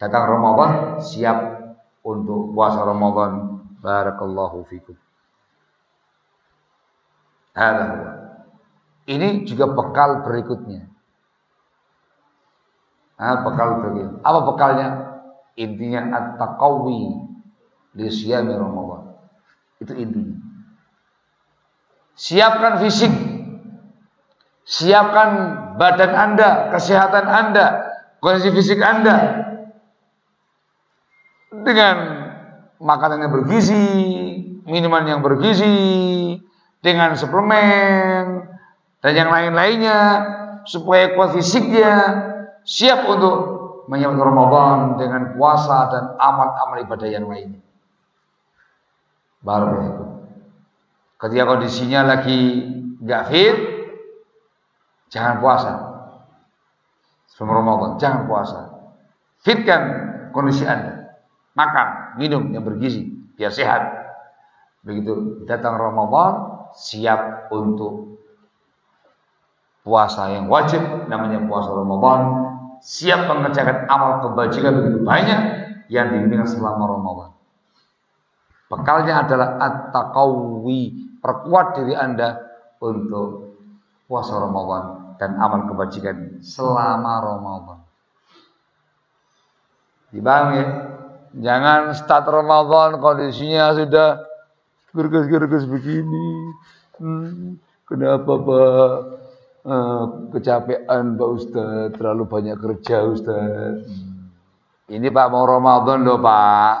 Datang Ramadan, siap untuk puasa Ramadan. Barakallahu fikum. Ini juga bekal berikutnya. Nah, bekal berikutnya. Apa bekalnya? Intinya at-taqawi li siyami Ramadan. Itu intinya. Siapkan fisik. Siapkan badan Anda, kesehatan Anda, kondisi fisik Anda. Dengan makanan yang bergizi, minuman yang bergizi, dengan suplemen dan yang lain-lainnya supaya kuat fisiknya siap untuk menyambut Ramadan dengan puasa dan amal-amal ibadah yang lainnya. Baru Ketika kondisinya lagi nggak fit, jangan puasa. Sebelum Ramadan, jangan puasa. Fitkan kondisi Anda. Makan, minum yang bergizi, biar sehat. Begitu datang Ramadan, siap untuk puasa yang wajib namanya puasa Ramadan. Siap mengerjakan amal kebajikan begitu banyak yang diinginkan selama Ramadan. Bekalnya adalah at-taqawi perkuat diri Anda untuk puasa Ramadan dan amal kebajikan selama Ramadan. Dibang ya jangan start Ramadan kondisinya sudah gerges-gerges begini. Hmm, kenapa Pak? Uh, kecapean Pak Ustadz, terlalu banyak kerja Ustadz. Hmm. Ini Pak mau Ramadan loh Pak.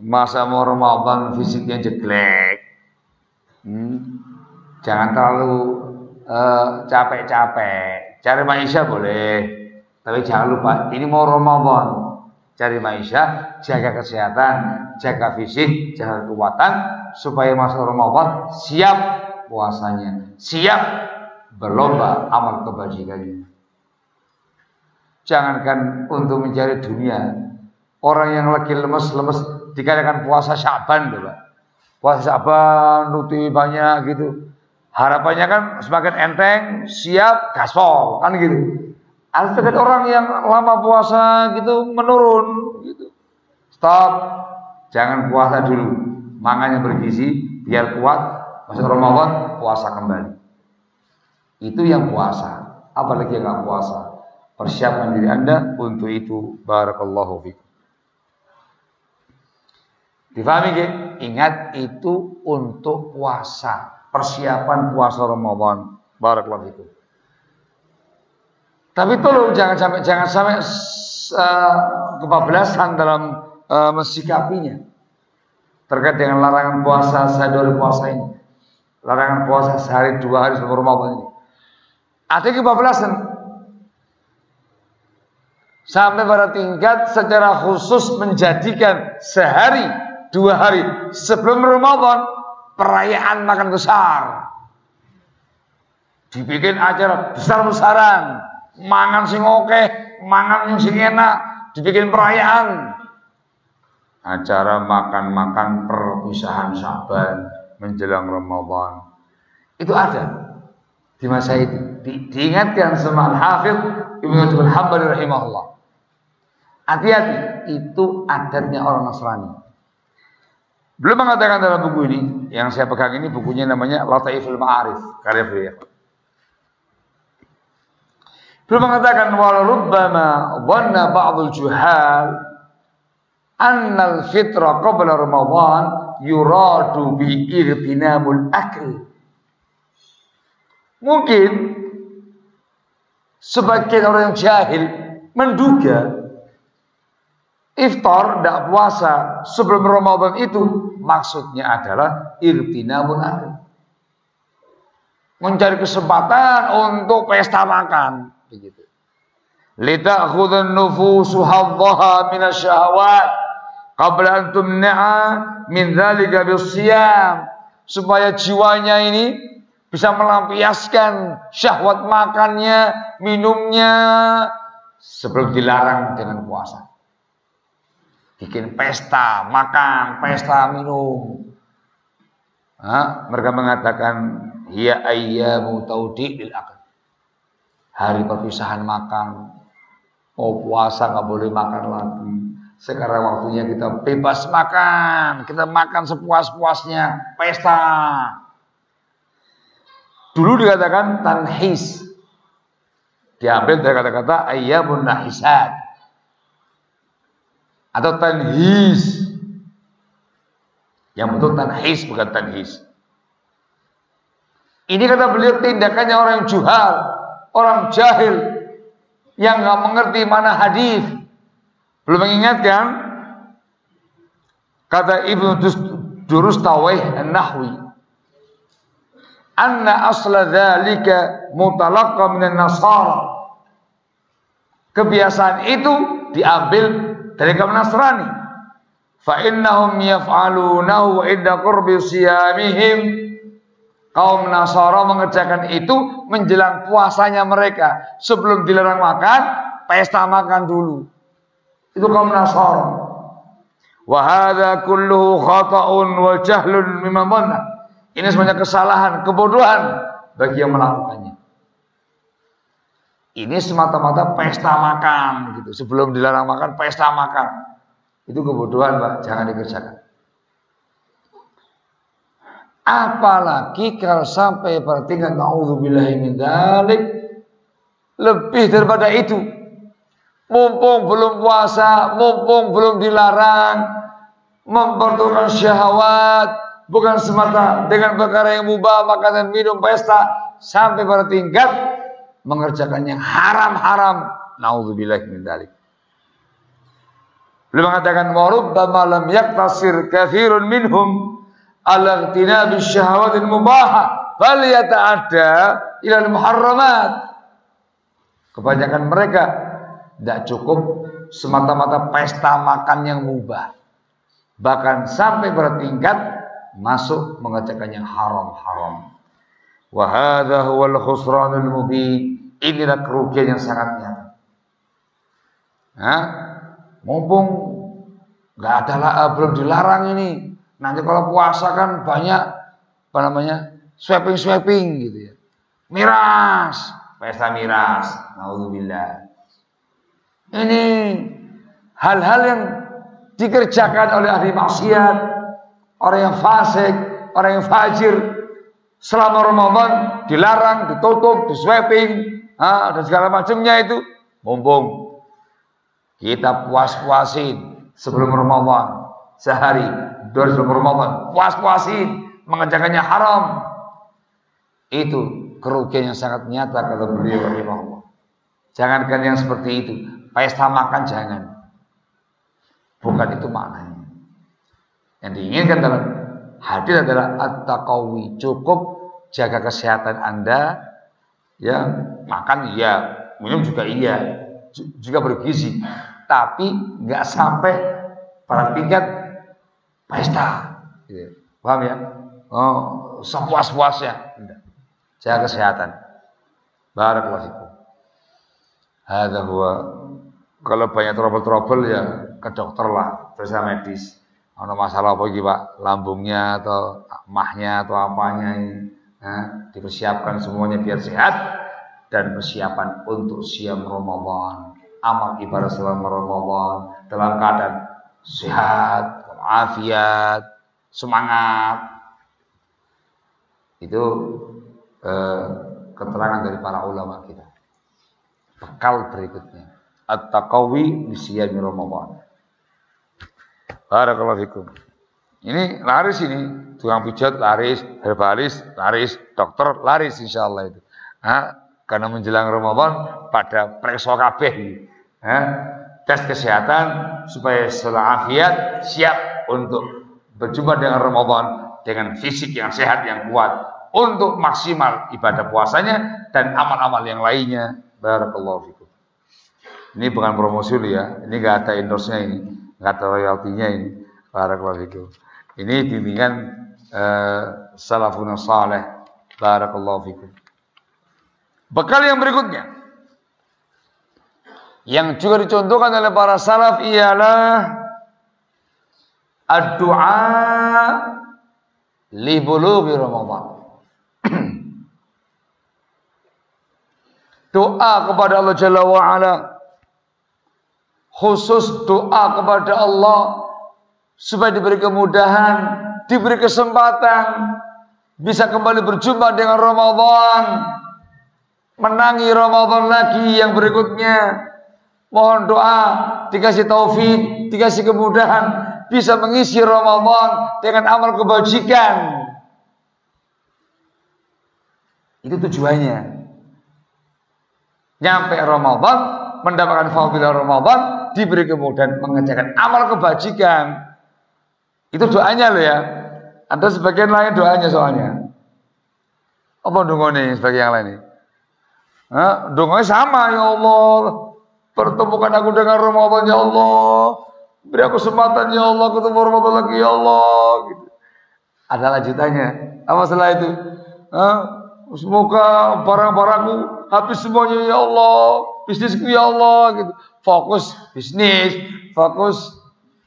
Masa mau Ramadan fisiknya jelek. Hmm. Jangan terlalu eh, capek-capek. Uh, Cari maisha boleh, tapi jangan lupa ini mau Ramadan. Cari maisha, jaga kesehatan, jaga fisik, jaga kekuatan supaya masuk Ramadan siap puasanya, siap berlomba amal kebajikannya. Jangankan untuk mencari dunia, orang yang lagi lemes-lemes dikatakan puasa Syaban, Pak. Puasa Syaban, nuti banyak gitu. Harapannya kan semakin enteng, siap, gaspol, kan gitu. Alfiqat orang yang lama puasa gitu menurun gitu. Stop. Jangan puasa dulu. Mangannya bergizi biar kuat masuk Ramadan puasa kembali. Itu yang puasa. Apalagi yang nggak puasa. Persiapkan diri Anda untuk itu. Barakallahu fikum. Difahami ke? Ingat itu untuk puasa persiapan puasa Ramadan. Barakallahu fikum. Tapi tolong jangan sampai jangan sampai uh, kebablasan dalam uh, mensikapinya terkait dengan larangan puasa saya dari puasa ini. Larangan puasa sehari dua hari sebelum Ramadan ini. Ada kebablasan sampai pada tingkat secara khusus menjadikan sehari dua hari sebelum Ramadan perayaan makan besar. Dibikin acara besar-besaran, mangan sing oke, mangan sing enak, dibikin perayaan. Acara makan-makan perpisahan Syaban menjelang Ramadan. Itu ada di masa itu. Di, diingatkan sama Al-Hafidh Ibnu Abdul Hambali rahimahullah. Hati-hati, itu adatnya orang Nasrani. Belum mengatakan dalam buku ini, yang saya pegang ini bukunya namanya Lataiful Ma'arif, karya beliau. Belum mengatakan wal rubbama dhanna ba'dul juhal anna al fitra qabla Ramadan yuradu bi irtinamul akl. Mungkin sebagian orang yang jahil menduga iftar, tidak puasa sebelum Ramadan itu maksudnya adalah irtinabun akhir. Mencari kesempatan untuk pesta makan, begitu. Litakhudun nufusu haddaha minasyahawat qabla an tumna'a min dzalika bisyam supaya jiwanya ini bisa melampiaskan syahwat makannya, minumnya sebelum dilarang dengan puasa bikin pesta, makan, pesta minum. Hah? Mereka mengatakan ya ayyamu taudi lil akal. Hari perpisahan makan. Oh puasa nggak boleh makan lagi. Sekarang waktunya kita bebas makan, kita makan sepuas-puasnya, pesta. Dulu dikatakan tanhis. Diambil dari kata-kata ayyamun nahisat atau tanhis. Yang betul tanhis bukan tanhis. Ini kata beliau tindakannya orang yang juhal, orang jahil yang nggak mengerti mana hadis. Belum mengingatkan kata Ibnu Durustawai An-Nahwi anna asla dzalika mutalaqqa minan nasara. Kebiasaan itu diambil dari kaum Nasrani. Fa innahum yaf'alunahu inda qurbi siyamihim. Kaum Nasara mengerjakan itu menjelang puasanya mereka. Sebelum dilarang makan, pesta makan dulu. Itu kaum Nasara. Wa hadza kulluhu khata'un wa jahlun mimman Ini semuanya kesalahan, kebodohan bagi yang melakukannya. Ini semata-mata pesta makan gitu. Sebelum dilarang makan, pesta makan. Itu kebodohan, Pak. Jangan dikerjakan. Apalagi kalau sampai pada tingkat naudzubillahi min dzalik lebih daripada itu. Mumpung belum puasa, mumpung belum dilarang memperturutkan syahwat, bukan semata dengan perkara yang mubah makan dan minum pesta sampai pada tingkat mengerjakan yang haram-haram. Nauzubillah min dzalik. Beliau mengatakan wa rubbama lam yaktasir kathirun minhum ala ihtinabi syahawatin mubaha bal ada ilal muharramat. Kebanyakan mereka tidak cukup semata-mata pesta makan yang mubah. Bahkan sampai bertingkat masuk mengerjakan yang haram-haram. Wa hadha huwal khusranul mubin. Inilah kerugian yang sangat nyata. Nah, mumpung nggak ada lah, belum dilarang ini. Nanti kalau puasa kan banyak apa namanya sweeping sweeping gitu ya. Miras, pesta miras. Alhamdulillah. Ini hal-hal yang dikerjakan oleh ahli maksiat, orang yang fasik, orang yang fajir. Selama Ramadan dilarang, ditutup, disweeping, dan segala macamnya itu. Mumpung kita puas-puasin sebelum Ramadan sehari, dua sebelum Ramadan, puas-puasin mengerjakannya haram. Itu kerugian yang sangat nyata kalau beliau rahimahullah. Jangankan yang seperti itu, pesta makan jangan. Bukan itu maknanya. Yang diinginkan dalam hadis adalah at-taqawi, cukup jaga kesehatan Anda ya, makan iya, minum juga iya, juga bergizi, tapi nggak sampai tingkat pesta. Gitu. Paham ya? Oh, sepuas-puasnya. Jaga kesehatan. Barakallahu fikum. Hadza huwa kalau banyak trouble-trouble ya ke dokter lah, periksa medis. Ada masalah apa gitu Pak? Lambungnya atau mahnya atau apanya ini. Nah, dipersiapkan semuanya biar sehat dan persiapan untuk siam Ramadan amal ibadah selama Ramadan dalam keadaan sehat, afiat, semangat. Itu eh, keterangan dari para ulama kita. Bekal berikutnya. At-taqawi di siyami Ramadan. Barakallahu fikum. Ini laris ini, tukang pijat laris, herbalis laris, dokter laris insyaallah itu. Nah, karena menjelang Ramadan pada preso kabeh eh, tes kesehatan supaya setelah afiat siap untuk berjumpa dengan Ramadan dengan fisik yang sehat yang kuat untuk maksimal ibadah puasanya dan amal-amal yang lainnya. Barakallahu fikum. Ini bukan promosi ya, ini enggak ada endorse-nya ini, enggak ada royaltinya ini. Barakallahu fikum. Ini bimbingan uh, salafun saleh. Barakallahu fikum. Bekal yang berikutnya yang juga dicontohkan oleh para salaf ialah ad-du'a li bulughi Ramadan. doa kepada Allah Jalla wa ala khusus doa kepada Allah supaya diberi kemudahan, diberi kesempatan bisa kembali berjumpa dengan Ramadan, menangi Ramadan lagi yang berikutnya Mohon doa, dikasih taufik, dikasih kemudahan, bisa mengisi Ramadan dengan amal kebajikan. Itu tujuannya. Nyampe Ramadan, mendapatkan fadilah Ramadan, diberi kemudahan mengerjakan amal kebajikan. Itu doanya loh ya. Ada sebagian lain doanya soalnya. Apa dongone sebagian yang lain ini? Nah, sama ya Allah. Pertemukan aku dengan Ramadan ya Allah. Beri aku kesempatan ya Allah ketemu Ramadan lagi ya Allah. Gitu. Ada lanjutannya. Apa setelah itu? Hah? Semoga barang-barangku habis semuanya ya Allah. Bisnisku ya Allah. Gitu. Fokus bisnis, fokus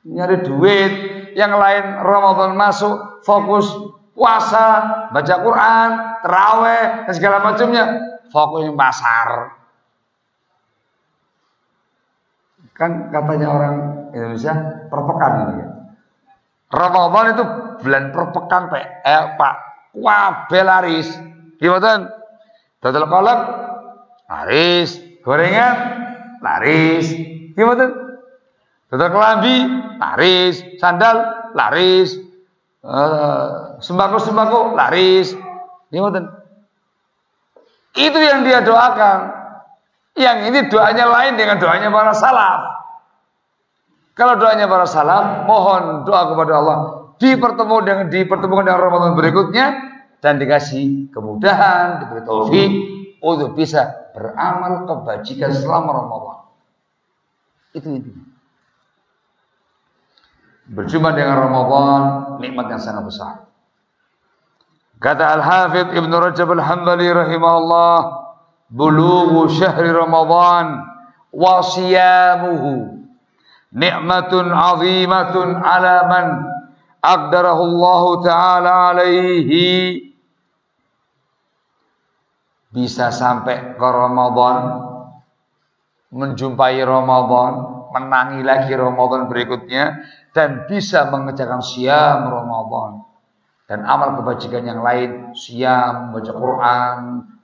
nyari duit. Yang lain Ramadan masuk, fokus puasa, baca Quran, terawih, dan segala macamnya. Fokus pasar. Kan katanya orang Indonesia perpekan ini ya. Ramadan itu bulan perpekan. Eh Pak, wah belaris. Gimana? Total kolak laris, gorengan laris. Gimana? Total kelambi laris, sandal laris, uh, sembako-sembako laris. Gimana? Itu yang dia doakan. Yang ini doanya lain dengan doanya para salaf. Kalau doanya para salaf, mohon doa kepada Allah dipertemukan dengan dipertemukan dengan Ramadan berikutnya dan dikasih kemudahan, diberi taufik untuk bisa beramal kebajikan selama Ramadan. Itu intinya. Berjumpa dengan Ramadan nikmat yang sangat besar. Kata Al-Hafidh Ibn Rajab Al-Hambali rahimahullah, bulughu syahri Ramadan wa siyamuhu ni'matun 'azimatun 'ala man aqdarahu Allah taala alaihi. Bisa sampai ke Ramadan menjumpai Ramadan menangi lagi Ramadan berikutnya dan bisa mengerjakan siam Ramadan dan amal kebajikan yang lain siam baca Quran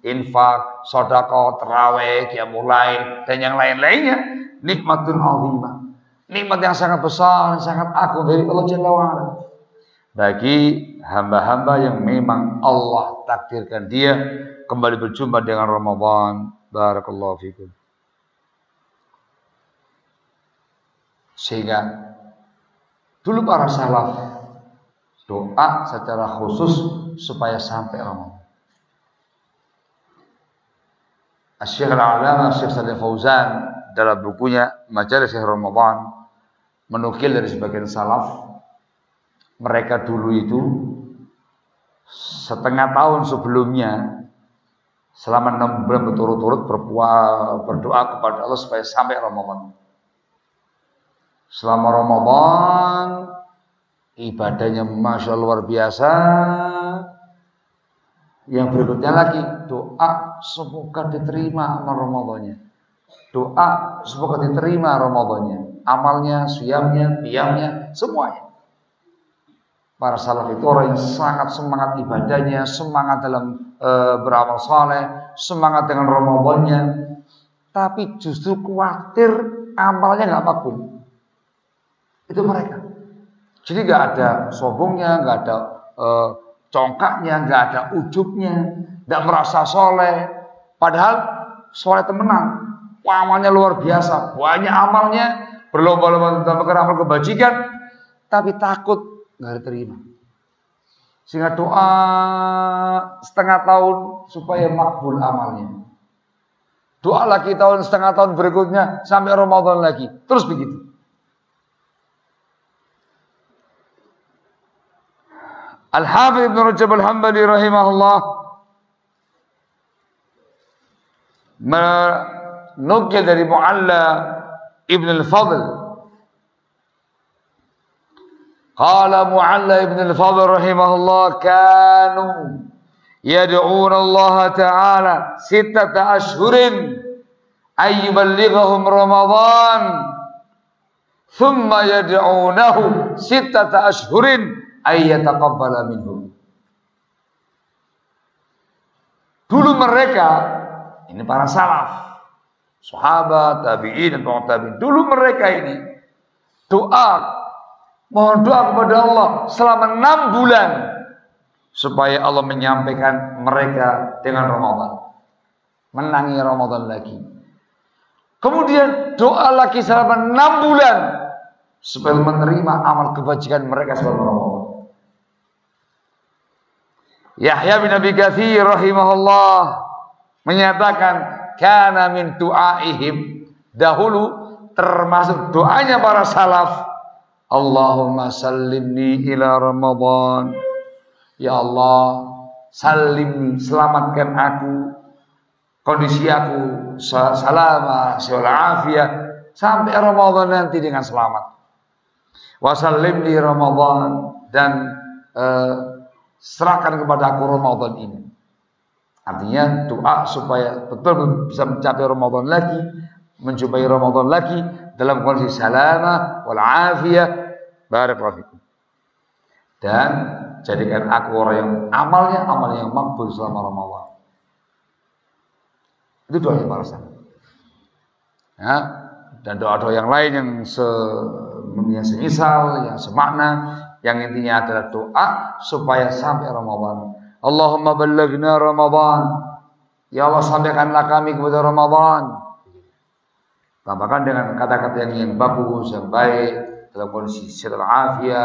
infak sodako terawih qiyamul lain dan yang lain-lainnya nikmatun azimah nikmat yang sangat besar sangat agung dari Allah Jalla wa'ala bagi hamba-hamba yang memang Allah takdirkan dia kembali berjumpa dengan Ramadan. Barakallahu fikum. Sehingga dulu para salaf doa secara khusus supaya sampai Ramadan. Syekh Al-Alama Syekh Salih Fauzan dalam bukunya Majalis Ramadan menukil dari sebagian salaf mereka dulu itu setengah tahun sebelumnya selama enam bulan berturut-turut berdoa kepada Allah supaya sampai Ramadan. Selama Ramadan ibadahnya masya luar biasa. Yang berikutnya lagi doa semoga diterima amal Ramadannya. Doa semoga diterima Ramadannya. Amalnya, siamnya, biamnya, semuanya. Para salaf itu orang yang sangat semangat ibadahnya, semangat dalam e, beramal saleh, semangat dengan Ramadannya, tapi justru khawatir amalnya nggak makbul. Itu mereka. Jadi nggak ada sombongnya, nggak ada e, congkaknya, nggak ada ujubnya, nggak merasa soleh. Padahal soleh temenan, amalnya luar biasa, banyak amalnya, berlomba-lomba dalam amal kebajikan, tapi takut nggak diterima. Sehingga doa setengah tahun supaya makbul amalnya. Doa lagi tahun setengah tahun berikutnya sampai Ramadan lagi. Terus begitu. الحافظ ابن رجب الحنبلي رحمه الله. ما نقل لمعلى ابن الفضل. قال معلى ابن الفضل رحمه الله كانوا يدعون الله تعالى ستة أشهر أن يبلغهم رمضان ثم يدعونه ستة أشهر ayyataqabbala minhum. Dulu mereka ini para salaf, sahabat, tabi'in dan para tabi'in. Dulu mereka ini doa mohon doa kepada Allah selama enam bulan supaya Allah menyampaikan mereka dengan Ramadan. Menangi Ramadan lagi. Kemudian doa lagi selama enam bulan supaya menerima amal kebajikan mereka selama Ramadan. Yahya bin Abi Katsir rahimahullah menyatakan kana min du'aihim dahulu termasuk doanya para salaf Allahumma sallimni ila Ramadan. Ya Allah, salimni, selamatkan aku. Kondisi aku salama, afiyah sampai Ramadan nanti dengan selamat. Wasallim Ramadan dan uh, serahkan kepada aku Ramadan ini. Artinya doa supaya betul bisa mencapai Ramadan lagi, menjumpai Ramadan lagi dalam kondisi salama wal afiyah barakallahu dan jadikan aku orang yang amalnya amal yang makbul selama Ramadan. Itu doa yang para ya. Dan doa-doa yang lain yang se yang semisal yang semakna yang intinya adalah doa supaya sampai Ramadan. Allahumma ballaghna Ramadan. Ya Allah sampaikanlah kami kepada Ramadan. Tambahkan dengan kata-kata yang, yang bagus, yang baik, dalam kondisi setelah afia,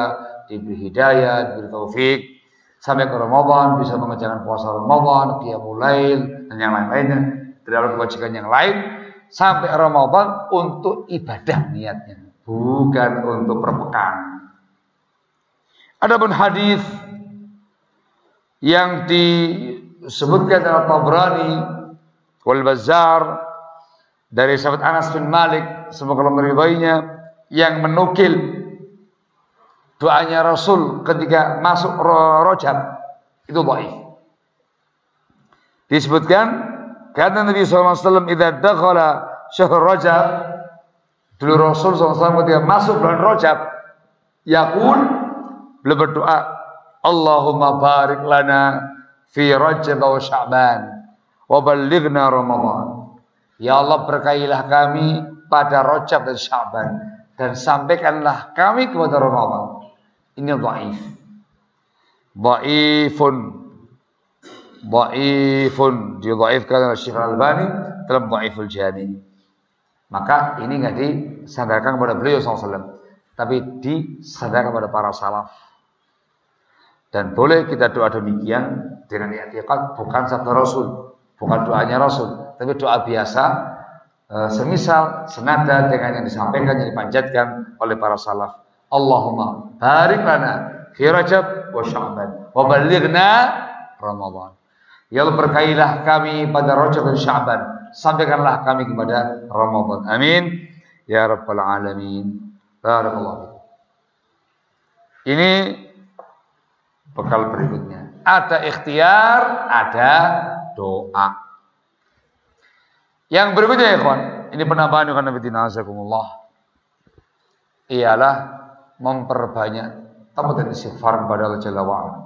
diberi hidayah, diberi taufik. sampai ke Ramadan bisa mengerjakan puasa Ramadan, dia mulai dan yang lain-lainnya, tidak kewajiban yang lain. Sampai Ramadan untuk ibadah niatnya, bukan untuk perpekan. Adapun hadis yang disebutkan dalam Tabrani wal Bazzar dari sahabat Anas bin Malik semoga Allah meridainya yang menukil doanya Rasul ketika masuk Rojab itu baik. Disebutkan Kata Nabi SAW, "Idza dakhala syahr Rajab" Dulu Rasul SAW ketika masuk bulan Rajab, yaqul beliau berdoa, "Allahumma barik lana fi Rajab wa Sya'ban wa ballighna Ramadan." Ya Allah berkailah kami pada Rajab dan Sya'ban dan sampaikanlah kami kepada Ramadan. Ini dhaif. Dhaifun dhaifun didhaifkan oleh Syekh Al-Albani dalam dhaiful jani maka ini enggak disandarkan kepada beliau SAW tapi disandarkan kepada para salaf dan boleh kita doa demikian dengan i'tiqad bukan sabda Rasul bukan doanya Rasul tapi doa biasa e, semisal senada dengan yang disampaikan yang dipanjatkan oleh para salaf Allahumma barik lana fi Rajab wa Sya'ban wa balighna Ramadan Ya Allah berkailah kami pada Rajab dan Sya'ban. Sampaikanlah kami kepada Ramadan. Amin. Ya Rabbal Alamin. Barakallahu Ini bekal berikutnya. Ada ikhtiar, ada doa. Yang berikutnya ya kawan, ini penambahan yang Nabi Azakumullah. Ialah memperbanyak tempat istighfar kepada Allah Jalla wa'ala.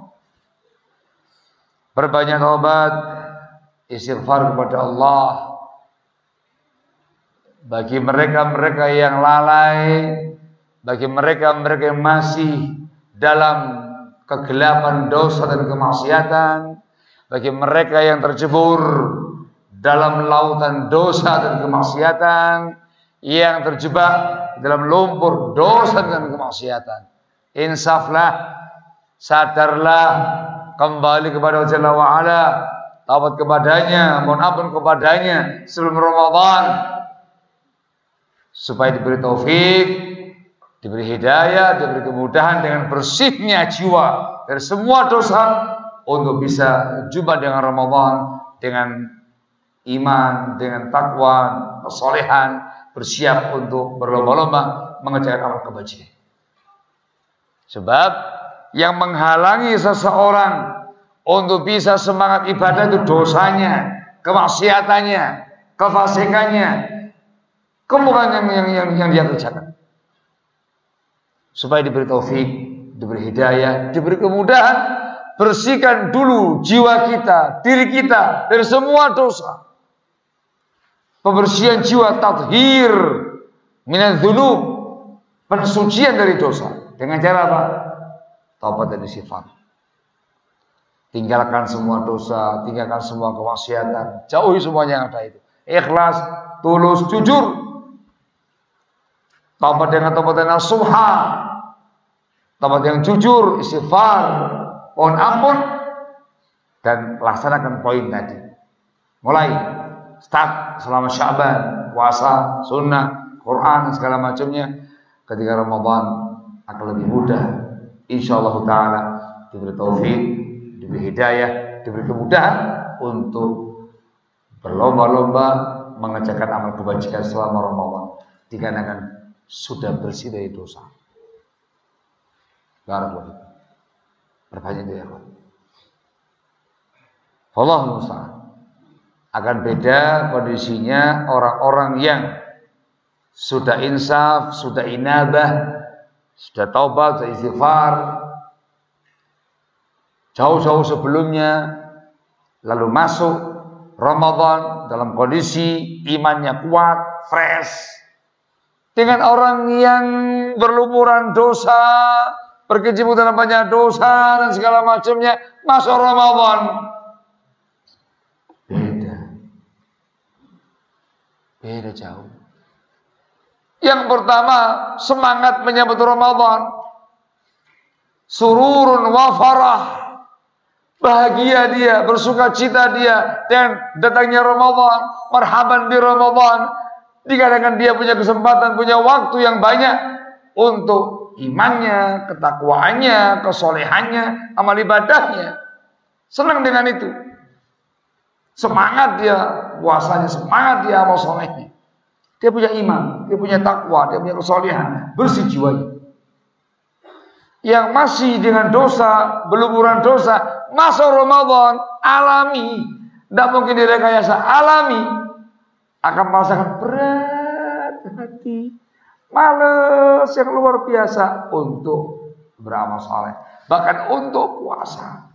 Obat istighfar kepada Allah. Bagi mereka-mereka yang lalai, bagi mereka-mereka yang masih dalam kegelapan dosa dan kemaksiatan, bagi mereka yang tercebur dalam lautan dosa dan kemaksiatan, yang terjebak dalam lumpur dosa dan kemaksiatan. Insaflah, sadarlah, kembali kepada Allah wa ala, taubat kepadanya, mohon ampun kepadanya sebelum Ramadan supaya diberi taufik, diberi hidayah, diberi kemudahan dengan bersihnya jiwa dari semua dosa untuk bisa jumpa dengan Ramadan dengan iman, dengan takwa, kesolehan, bersiap untuk berlomba-lomba mengerjakan amal kebajikan. Sebab yang menghalangi seseorang untuk bisa semangat ibadah itu dosanya, kemaksiatannya, kefasikannya, kemungkinan yang, yang, yang, yang dia kerjakan. Supaya diberi taufik, diberi hidayah, diberi kemudahan, bersihkan dulu jiwa kita, diri kita dari semua dosa. Pembersihan jiwa tathir minat dzunub, pensucian dari dosa. Dengan cara apa? Taubat dan istighfar. Tinggalkan semua dosa, tinggalkan semua kemaksiatan, jauhi semuanya yang ada itu. Ikhlas, tulus, jujur. Taubat dengan taubat yang nasuha. Taubat yang jujur, istighfar, mohon ampun dan laksanakan poin tadi. Mulai start selama Syaban, puasa, sunnah, Quran segala macamnya. Ketika Ramadan akan lebih mudah insyaallah taala diberi taufik, diberi hidayah, diberi kemudahan untuk berlomba-lomba mengerjakan amal kebajikan selama Ramadan dikarenakan sudah bersih dari dosa. Barakallahu Berbanyak itu ya Allah musta'an. Akan beda kondisinya orang-orang yang sudah insaf, sudah inabah, sudah taubat, sudah istighfar, jauh-jauh sebelumnya, lalu masuk Ramadan dalam kondisi imannya kuat, fresh. Dengan orang yang berlumuran dosa, berkecimpung dalam banyak dosa dan segala macamnya, masuk Ramadan. Beda. Beda jauh. Yang pertama, semangat menyambut Ramadan. Sururun wa farah. Bahagia dia, bersuka cita dia dan datangnya Ramadan, marhaban di Ramadan. Dikarenakan dia punya kesempatan, punya waktu yang banyak untuk imannya, ketakwaannya, kesolehannya, amal ibadahnya. Senang dengan itu. Semangat dia puasanya, semangat dia amal solehnya. Dia punya iman, dia punya takwa, dia punya kesolehan, bersih jiwanya. Yang masih dengan dosa, belumuran dosa, masa Ramadan alami, tidak mungkin direkayasa alami, akan merasakan berat hati, males yang luar biasa untuk beramal soleh, bahkan untuk puasa.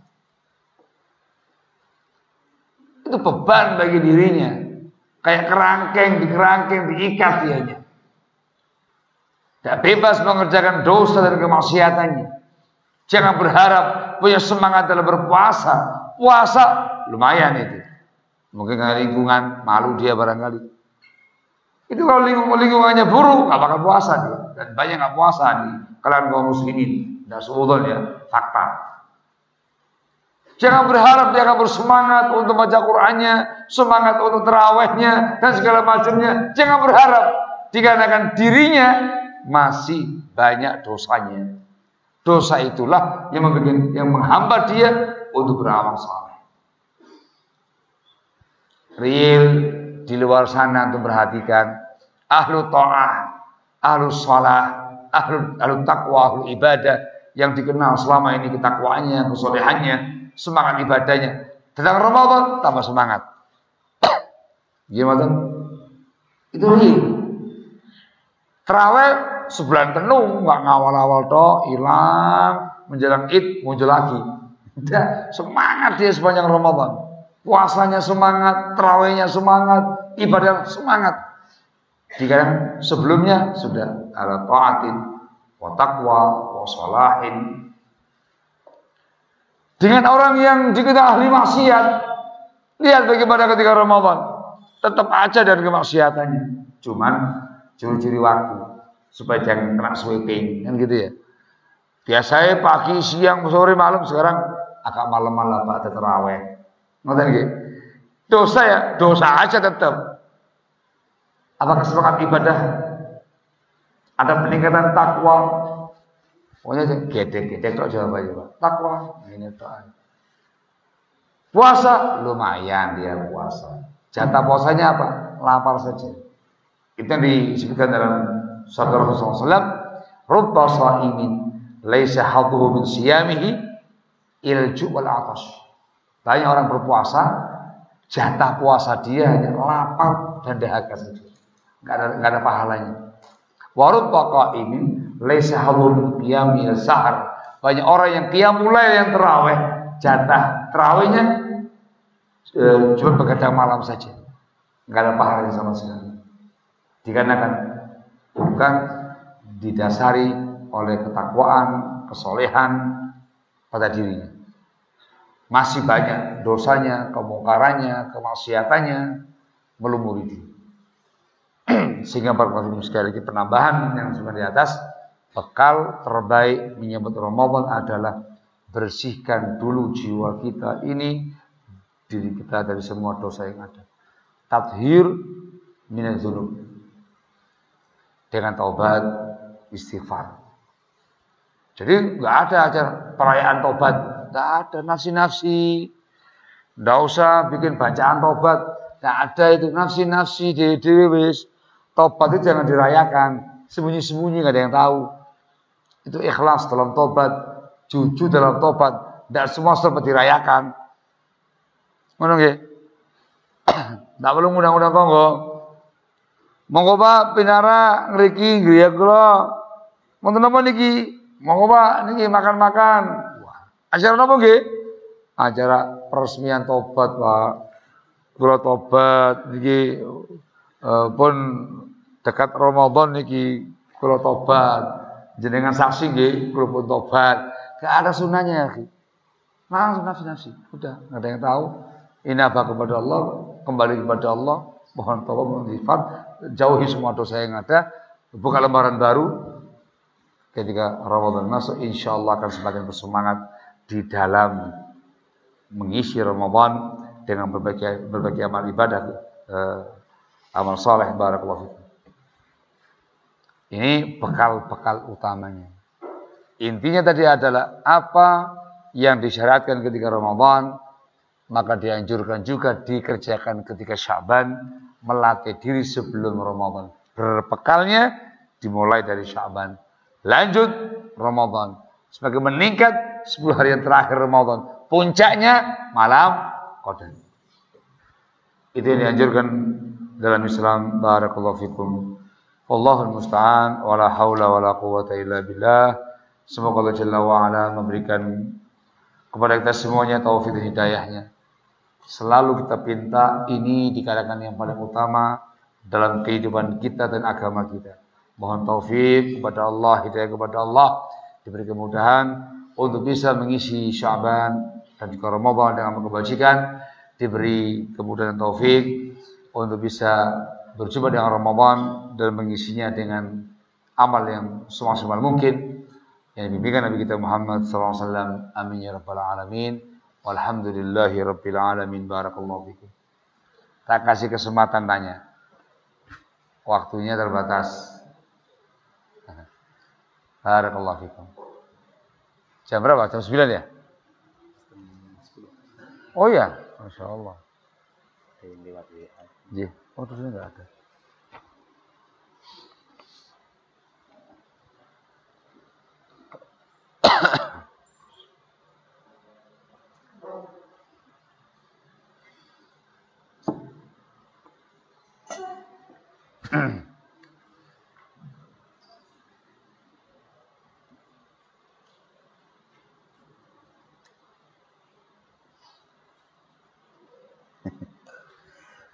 Itu beban bagi dirinya. Kayak kerangkeng, dikerangkeng, diikat dianya. Tidak bebas mengerjakan dosa dan kemaksiatannya. Jangan berharap punya semangat dalam berpuasa. Puasa lumayan itu. Mungkin karena lingkungan, malu dia barangkali. Itu kalau lingkungan lingkungannya buruk, nggak bakal puasa dia. Dan banyak nggak puasa di kalian kaum muslimin. Tidak seudon ya, fakta. Jangan berharap dia akan bersemangat untuk baca Qur'annya, semangat untuk terawihnya dan segala macamnya. Jangan berharap dikarenakan dirinya masih banyak dosanya. Dosa itulah yang membuat yang menghambat dia untuk beramal saleh. Real di luar sana untuk perhatikan ahlu ta'ah, ahlu salah, ahlu, ahlu taqwa, ahlu ibadah yang dikenal selama ini ketakwaannya, kesolehannya, semangat ibadahnya. Datang Ramadan tambah semangat. Gimana? Itu real. Terawih sebulan penuh nggak ngawal-awal toh hilang menjelang id muncul lagi. Semangat dia sepanjang Ramadan. Puasanya semangat, terawihnya semangat, ibadah semangat. Jika sebelumnya sudah ada taatin, wa taqwa, wa salahin, dengan orang yang dikita ahli maksiat. Lihat bagaimana ketika Ramadan. Tetap aja dari kemaksiatannya. Cuman curi-curi waktu. Supaya jangan kena sweeping. Kan gitu ya. Biasanya pagi, siang, sore, malam. Sekarang agak malam-malam ada terawih. Ngerti gitu? Dosa ya, dosa aja tetap. Apakah semangat ibadah? Ada peningkatan takwa, Pokoknya gede-gede kok jawabannya Pak. Takwa ini tok. Puasa lumayan dia puasa. Jatah puasanya apa? Lapar saja. Itu yang disebutkan dalam sabda Rasulullah SAW. Rubba sa'imin laisa hadhuhu min siyamihi ilju wal atas. Banyak orang berpuasa, jatah puasa dia hanya lapar dan dahaga saja. Enggak ada enggak ada pahalanya. Warut qa'imin laisa halun qiyamil sahar. Banyak orang yang qiyamulai yang terawih, jatah terawihnya e, cuma begadang malam saja. Enggak ada pahalanya sama sekali. Dikarenakan bukan didasari oleh ketakwaan, kesolehan pada dirinya. Masih banyak dosanya, kemungkarannya, kemaksiatannya melumuri diri. Sehingga para sekali lagi penambahan yang sudah di atas bekal terbaik menyambut Ramadan adalah bersihkan dulu jiwa kita ini diri kita dari semua dosa yang ada. Tathir dzunub. Dengan taubat, istighfar. Jadi nggak ada aja perayaan tobat, nggak ada nafsi-nafsi. Nggak usah bikin bacaan tobat, nggak ada itu nafsi-nafsi di dewi Tobat itu jangan dirayakan, sembunyi-sembunyi nggak ada yang tahu. Itu ikhlas dalam tobat, jujur dalam tobat. Tidak semua seperti dirayakan. Ngono nggih? Tidak perlu undang-undang tonggo. Monggo Pak pinara ngriki griya kula. Wonten napa niki? Monggo Pak niki makan-makan. Acara napa nggih? Acara peresmian tobat Pak. Kula tobat niki uh, pun dekat Ramadan niki kula tobat jenengan saksi nggih kula pun tobat. Gak ada sunahnya ya. Langsung nafsi-nafsi. Udah, nggak ada yang tahu. Inaba kepada Allah, kembali kepada Allah, mohon taubat, mohon istighfar, jauhi semua dosa yang ada, buka lembaran baru. Ketika Ramadan masuk, insya Allah akan semakin bersemangat di dalam mengisi Ramadan dengan berbagai berbagai amal ibadah eh, amal soleh barakallahu fikum. Ini bekal-bekal utamanya. Intinya tadi adalah apa yang disyaratkan ketika Ramadan maka dianjurkan juga dikerjakan ketika Syaban melatih diri sebelum Ramadan. Berbekalnya dimulai dari Syaban. Lanjut Ramadan. Sebagai meningkat 10 hari yang terakhir Ramadan. Puncaknya malam Qadar. Itu yang dianjurkan dalam Islam. Barakallahu fikum. Allahul musta'an wa la haula wa la illa billah. Semoga Allah Jalla wa ala memberikan kepada kita semuanya taufik dan hidayahnya. Selalu kita pinta ini dikatakan yang paling utama dalam kehidupan kita dan agama kita. Mohon taufik kepada Allah, hidayah kepada Allah, diberi kemudahan untuk bisa mengisi Syaban dan juga Ramadan dengan kebajikan, diberi kemudahan taufik untuk bisa berjumpa dengan Ramadan dan mengisinya dengan amal yang semaksimal mungkin yang dibimbingkan Nabi kita Muhammad SAW. Amin ya rabbal alamin. Walhamdulillahi rabbil alamin. Barakallahu fikum. Tak kasih kesempatan tanya. Waktunya terbatas. Barakallahu fikum. Jam berapa? Jam 9 ya? Oh ya, Masya Allah. Iya. Oh terus ini enggak ada.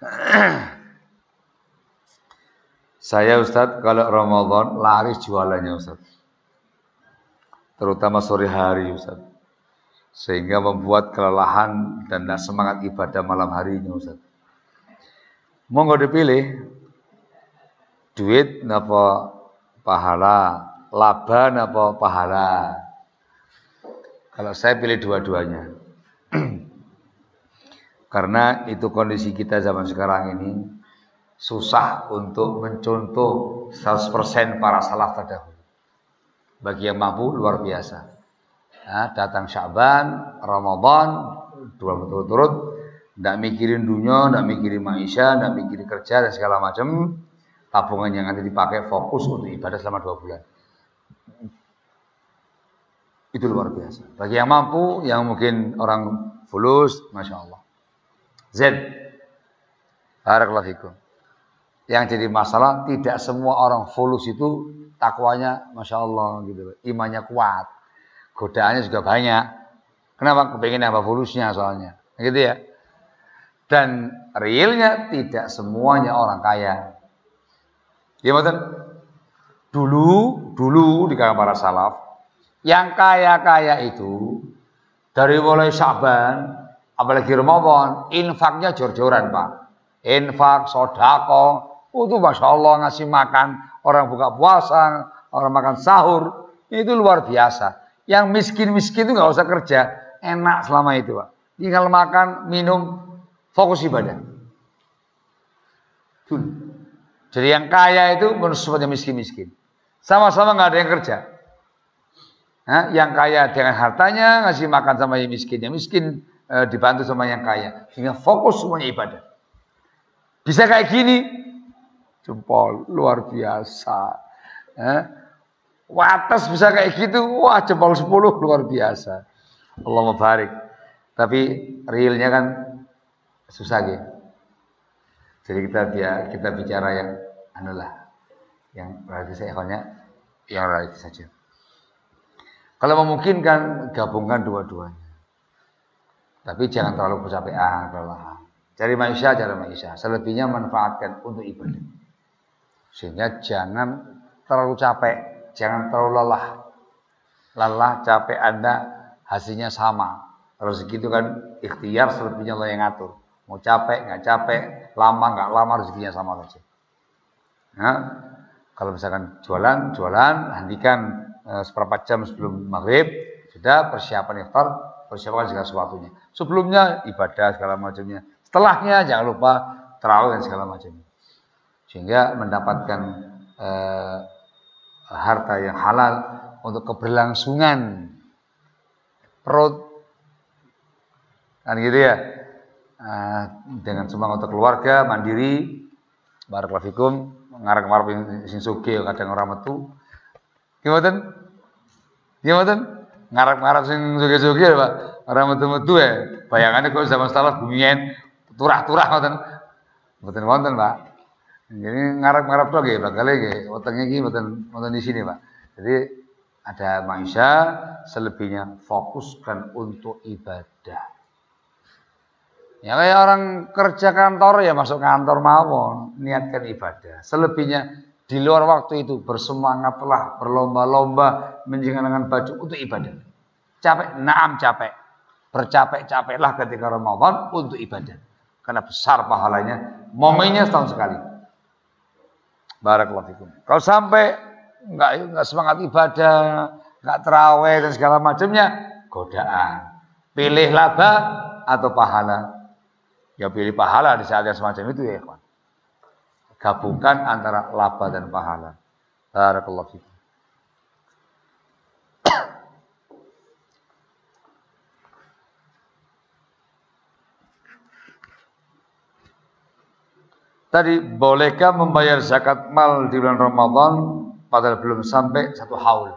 Saya Ustadz kalau Ramadan laris jualannya Ustadz. Terutama sore hari Ustadz. Sehingga membuat kelelahan dan tidak semangat ibadah malam harinya Ustadz. Monggo dipilih duit napa pahala, laba napa pahala. Kalau saya pilih dua-duanya. Karena itu kondisi kita zaman sekarang ini susah untuk mencontoh 100% para salaf terdahulu. Bagi yang mampu luar biasa. Nah, datang Syaban, Ramadan, dua berturut-turut, tidak mikirin dunia, tidak mikirin maisha, tidak mikirin kerja dan segala macam. Tabungan yang nanti dipakai fokus untuk ibadah selama dua bulan. Itu luar biasa. Bagi yang mampu, yang mungkin orang fulus, masya Allah. Z. Barakallahu fikum. Yang jadi masalah tidak semua orang fulus itu takwanya Masya Allah gitu Imannya kuat. Godaannya juga banyak. Kenapa? Kepengen apa fulusnya soalnya. Gitu ya. Dan realnya tidak semuanya orang kaya. Ya betul? Dulu, dulu di kalangan para salaf, yang kaya-kaya itu dari mulai Syaban apalagi Ramadan, infaknya jor-joran Pak. Infak, sodako, itu Masya Allah ngasih makan, orang buka puasa, orang makan sahur, itu luar biasa. Yang miskin-miskin itu nggak usah kerja, enak selama itu Pak. Tinggal makan, minum, fokus ibadah. Jadi yang kaya itu menurut miskin-miskin. Sama-sama nggak ada yang kerja. Nah, yang kaya dengan hartanya ngasih makan sama yang miskin. Yang miskin e, dibantu sama yang kaya. Sehingga fokus semuanya ibadah. Bisa kayak gini, jempol luar biasa. Eh? Watas bisa kayak gitu, wah jempol 10 luar biasa. Allah mabarik. Tapi realnya kan susah gitu. Jadi kita dia kita bicara yang anulah yang berarti saya yang berarti saja. Kalau memungkinkan gabungkan dua-duanya. Tapi jangan terlalu kecapean, kelelahan. Cari maisha, cari maisha. Selebihnya manfaatkan untuk ibadah. Sehingga jangan terlalu capek, jangan terlalu lelah. Lelah, capek Anda hasilnya sama. Rezeki itu kan ikhtiar, selebihnya Allah yang ngatur. Mau capek, nggak capek, lama, nggak lama, rezekinya sama saja. Nah, kalau misalkan jualan, jualan, hentikan e, seperempat jam sebelum maghrib, sudah persiapan iftar, persiapkan segala sesuatunya. Sebelumnya ibadah segala macamnya. Setelahnya jangan lupa terawih dan segala macamnya. Sehingga mendapatkan eh, harta yang halal untuk keberlangsungan perut. Kan gitu ya? Uh, dengan semangat untuk keluarga mandiri. Barakallahu fikum. Ngarep ngarep sing kadang ora metu. Gimana gimana ngarep-ngarep sing sugih-sugih Pak. Ora metu-metu ya. Bayangannya kok zaman setelah bumien turah-turah ngoten. Mboten wonten Pak. Jadi ngarep-ngarep tok nggih bakal nggih wetenge iki mboten wonten di sini Pak. Jadi ada manusia selebihnya fokuskan untuk ibadah. Ya kayak orang kerja kantor ya masuk kantor mau niatkan ibadah. Selebihnya di luar waktu itu bersemangatlah berlomba-lomba menjengkelkan baju untuk ibadah. Capek, naam capek. Bercapek-capeklah ketika Ramadan untuk ibadah. Karena besar pahalanya. Momennya setahun sekali. Barakallahu fikum. Kalau sampai nggak nggak semangat ibadah, nggak terawih dan segala macamnya, godaan. Pilih laba atau pahala. Ya pilih pahala di saat yang semacam itu ya, kawan. Gabungkan antara laba dan pahala. Barakallahu fikum. Tadi bolehkah membayar zakat mal di bulan Ramadan padahal belum sampai satu haul.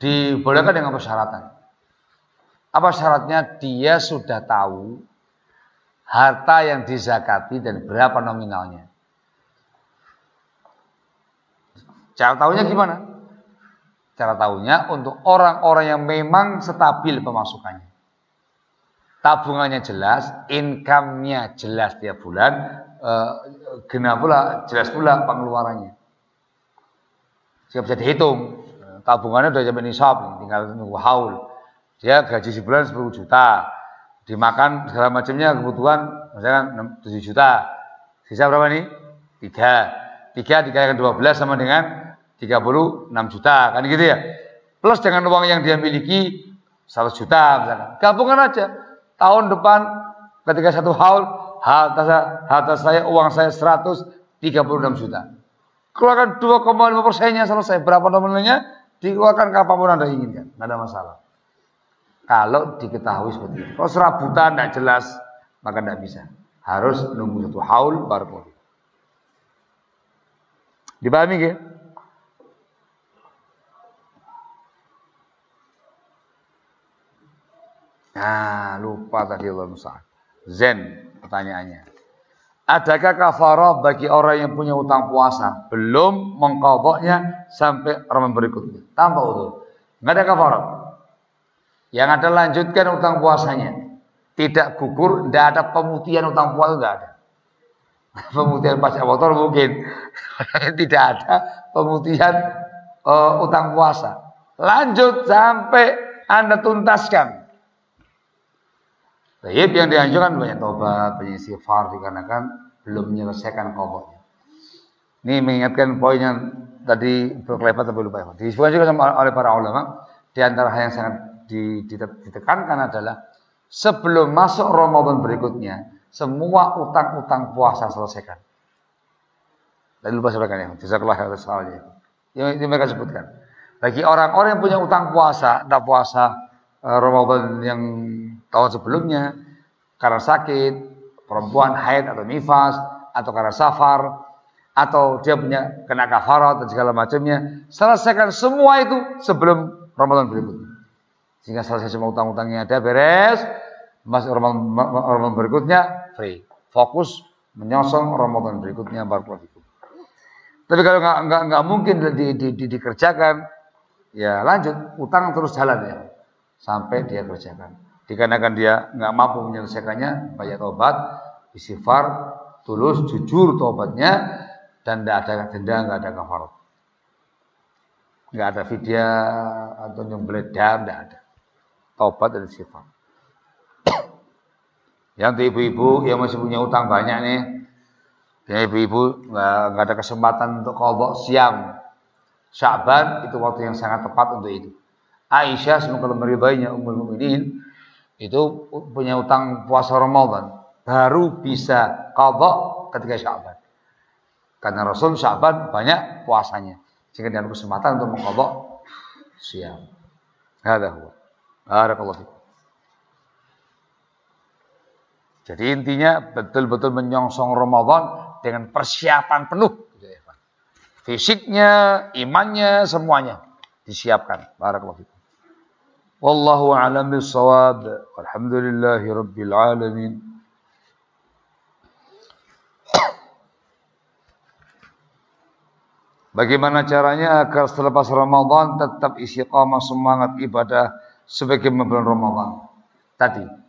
Dibolehkan dengan persyaratan. Apa syaratnya? Dia sudah tahu harta yang dizakati dan berapa nominalnya. Cara tahunya gimana? Cara tahunya untuk orang-orang yang memang stabil pemasukannya. Tabungannya jelas, income-nya jelas tiap bulan, eh, genap pula, jelas pula pengeluarannya. Sehingga bisa dihitung. Tabungannya udah sampai nisab, tinggal nunggu haul. Dia gaji sebulan 10 juta. Dimakan segala macamnya kebutuhan misalkan 7 juta. Sisa berapa nih? 3. 3 dikalikan 12 sama dengan 36 juta. Kan gitu ya. Plus dengan uang yang dia miliki 100 juta misalkan. Gabungan aja. Tahun depan ketika satu haul harta, harta saya uang saya 136 juta keluarkan 2,5 persennya selesai. Berapa nominalnya? Dikeluarkan kapan pun Anda inginkan. Tidak ada masalah. Kalau diketahui seperti itu. Kalau serabutan tidak jelas, maka tidak bisa. Harus nunggu satu haul baru boleh. Dipahami ya? Nah, lupa tadi Allah Musa. Zen pertanyaannya. Adakah kafarah bagi orang yang punya utang puasa belum mengkodoknya sampai Ramadan berikutnya tanpa udur? Nggak ada kafarah. Yang ada lanjutkan utang puasanya. Tidak gugur, tidak ada pemutihan utang puasa tidak ada. Pemutihan pajak motor mungkin tidak ada pemutihan uh, utang puasa. Lanjut sampai anda tuntaskan. Taib yang dianjurkan banyak tobat, banyak istighfar dikarenakan belum menyelesaikan kodoknya. Ini mengingatkan poin yang tadi berkelebat tapi lupa. Disebutkan juga sama oleh para ulama di antara hal yang sangat ditekankan adalah sebelum masuk Ramadan berikutnya semua utang-utang puasa selesaikan. Tadi lupa sampaikan ya, jazakallah atas soalnya. Yang, yang mereka sebutkan. Bagi orang-orang yang punya utang puasa, tak puasa uh, Ramadan yang tahun sebelumnya karena sakit, perempuan haid atau nifas atau karena safar atau dia punya kena kafarat dan segala macamnya, selesaikan semua itu sebelum Ramadan berikutnya. Sehingga selesai semua utang-utangnya ada beres, masuk Ramadan, Ramadan berikutnya free. Fokus menyosong Ramadan berikutnya itu. Tapi kalau nggak nggak nggak mungkin di, di, di, dikerjakan, ya lanjut utang terus jalan ya sampai dia kerjakan. Dikarenakan dia nggak mampu menyelesaikannya, banyak tobat, istighfar, tulus, jujur tobatnya, dan tidak ada denda, nggak ada kafarat. Nggak ada vidya atau nyembelih dam, tidak ada. Tobat dan istighfar. Yang ibu-ibu yang masih punya utang banyak nih, yang ibu-ibu nggak ada kesempatan untuk kodok siam. Syaban itu waktu yang sangat tepat untuk itu. Aisyah semoga meridainya Ummul Mukminin itu punya utang puasa Ramadan baru bisa qadha ketika Sya'ban. Karena Rasul Sya'ban banyak puasanya. Sehingga dia kesempatan untuk mengqadha siam. Hadza huwa. Barakallahu fikum. Jadi intinya betul-betul menyongsong Ramadan dengan persiapan penuh. Fisiknya, imannya, semuanya disiapkan. Barakallahu fikum. Wallahu a'lam bissawab. Alhamdulillahi rabbil alamin. Bagaimana caranya agar selepas Ramadan tetap istiqamah semangat ibadah sebagai bulan Ramadan? Tadi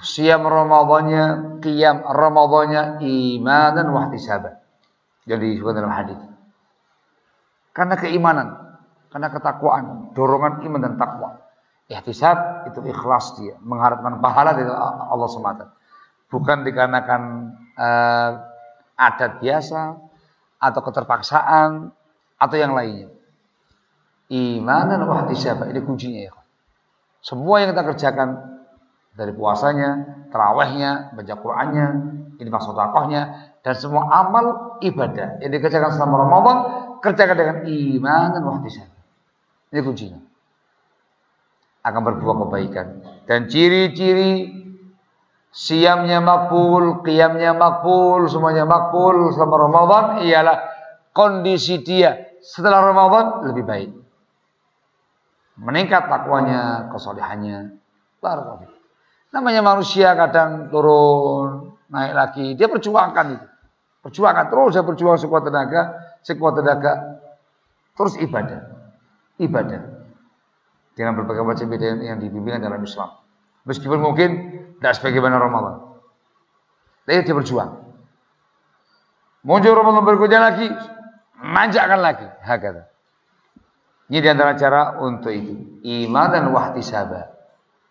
siam Ramadannya, qiyam Ramadannya iman dan wahtisaban. Jadi disebut dalam hadis. Karena keimanan, karena ketakwaan, dorongan iman dan takwa. Ihtisab itu ikhlas dia, mengharapkan pahala dari Allah semata. Bukan dikarenakan uh, adat biasa, atau keterpaksaan atau yang lainnya. Iman dan wahtisab ini kuncinya ya. Semua yang kita kerjakan dari puasanya, terawihnya, baca Qur'annya, ini maksud takohnya, dan semua amal ibadah yang dikerjakan selama Ramadan kerjakan dengan iman dan wahtisab. Ini kuncinya. Akan berbuah kebaikan. Dan ciri-ciri siamnya makbul, qiyamnya makbul, semuanya makbul selama Ramadan ialah kondisi dia setelah Ramadan lebih baik. Meningkat takwanya, kesolehannya. Baru Namanya manusia kadang turun, naik lagi. Dia perjuangkan itu. Perjuangkan terus saya berjuang sekuat tenaga, sekuat tenaga. Terus ibadah. Ibadah. Dengan berbagai macam ibadah yang dibimbingkan dalam Islam. Meskipun mungkin tidak sebagaimana Ramadan. Tapi dia berjuang. Muncul Ramadan berikutnya lagi, manjakan lagi. Hakata. Ini di antara cara untuk itu. Iman dan wahtisabah.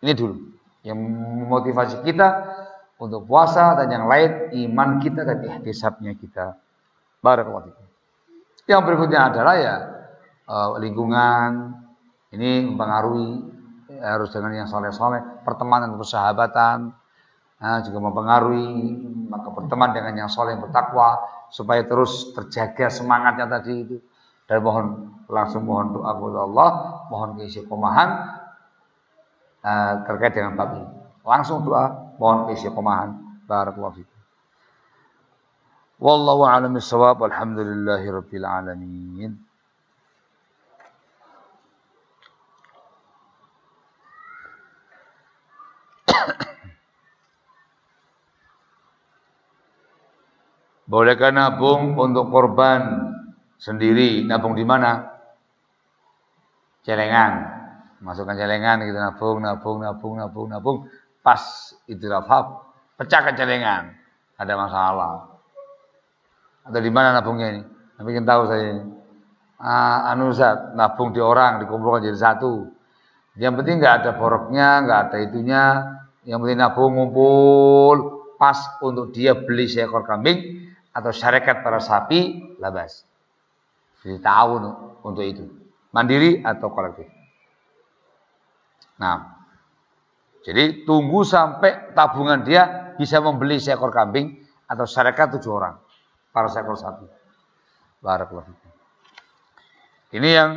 Ini dulu. Yang memotivasi kita untuk puasa dan yang lain iman kita dan ihtisabnya kita. Barakallahu Yang berikutnya adalah ya uh, lingkungan. Ini mempengaruhi harus dengan yang soleh-soleh, pertemanan persahabatan. Nah, juga mempengaruhi maka berteman dengan yang soleh yang bertakwa supaya terus terjaga semangatnya tadi itu. Dan mohon langsung mohon doa kepada Allah, mohon keistiqomahan uh, terkait dengan bab ini. Langsung doa, mohon keistiqomahan. Barakallahu fikum. Wallahu a'lam bishawab. Alhamdulillahirabbil alamin. Bolehkah nabung untuk korban sendiri? Nabung di mana? Celengan. Masukkan celengan gitu nabung, nabung, nabung, nabung, nabung. Pas itu rafab, pecahkan celengan. Ada masalah. Atau di mana nabungnya ini? Tapi ingin tahu saya. Ah, anu Ustaz, nabung di orang dikumpulkan jadi satu. Yang penting nggak ada boroknya, nggak ada itunya. Yang penting nabung ngumpul pas untuk dia beli seekor kambing atau syarikat para sapi labas. Jadi tahu untuk itu. Mandiri atau kolektif. Nah, jadi tunggu sampai tabungan dia bisa membeli seekor kambing atau syarikat tujuh orang. Para seekor sapi. Barakallahu Ini yang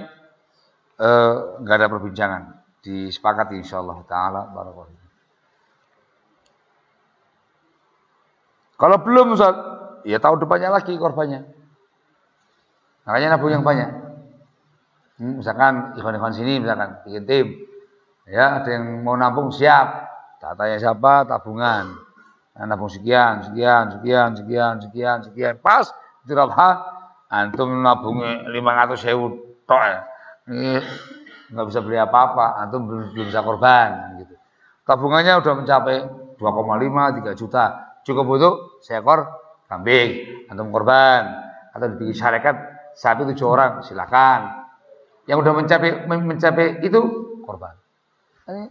enggak eh, ada perbincangan. Disepakati insyaallah taala barakallahu Kalau belum Ustaz, ya tahun depannya lagi korbannya. Makanya nabung yang banyak. Hmm, misalkan event-event sini misalkan bikin tim. Ya, ada yang mau nabung siap. Tak siapa, tabungan. Nah, nabung sekian, sekian, sekian, sekian, sekian, sekian. Pas itu antum nabung 500 sewu tok ya. Ini nggak bisa beli apa-apa, antum belum, belum bisa korban gitu. Tabungannya udah mencapai 2,5 3 juta. Cukup untuk seekor kambing atau korban atau dibikin syarikat satu tujuh orang silakan yang udah mencapai mencapai itu korban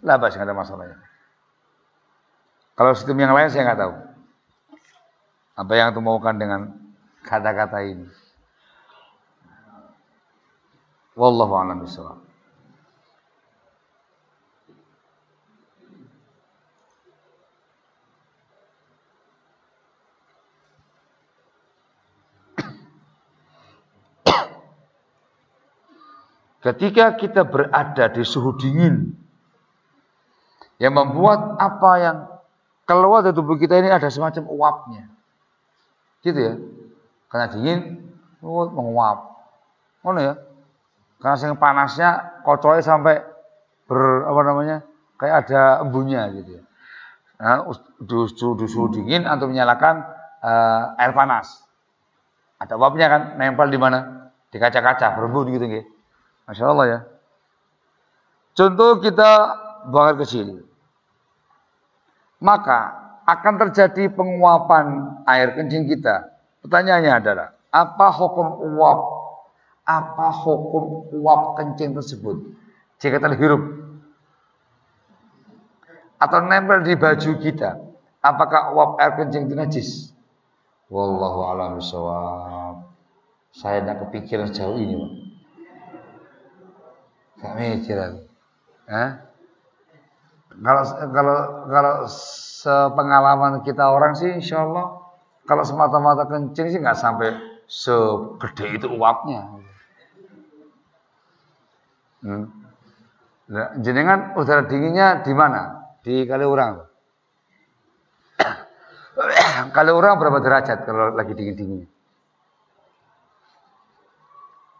labas nggak ada masalahnya. Kalau sistem yang lain saya nggak tahu. Apa yang itu maukan dengan kata-kata ini. Wallahu a'lam bishawab. Ketika kita berada di suhu dingin, yang membuat apa yang keluar dari tubuh kita ini ada semacam uapnya. Gitu ya. Karena dingin, menguap. Oh ya. Karena sing panasnya kocoy sampai ber apa namanya? kayak ada embunnya gitu ya. Nah, di suhu dingin atau menyalakan uh, air panas. Ada uapnya kan nempel di mana? Di kaca-kaca, berembun gitu nggih. Masya Allah ya. Contoh kita buang kecil. Maka akan terjadi penguapan air kencing kita. Pertanyaannya adalah, apa hukum uap? Apa hukum uap kencing tersebut? Jika terhirup atau nempel di baju kita, apakah uap air kencing itu najis? Wallahu a'lam Saya tidak kepikiran sejauh ini, Pak. Gak mikir aku. Eh? Kalau kalau kalau sepengalaman kita orang sih insya Allah kalau semata-mata kencing sih nggak sampai segede itu uapnya. Hmm. Nah, jenengan udara dinginnya di mana? Di Kaliurang. Kaliurang berapa derajat kalau lagi dingin-dinginnya?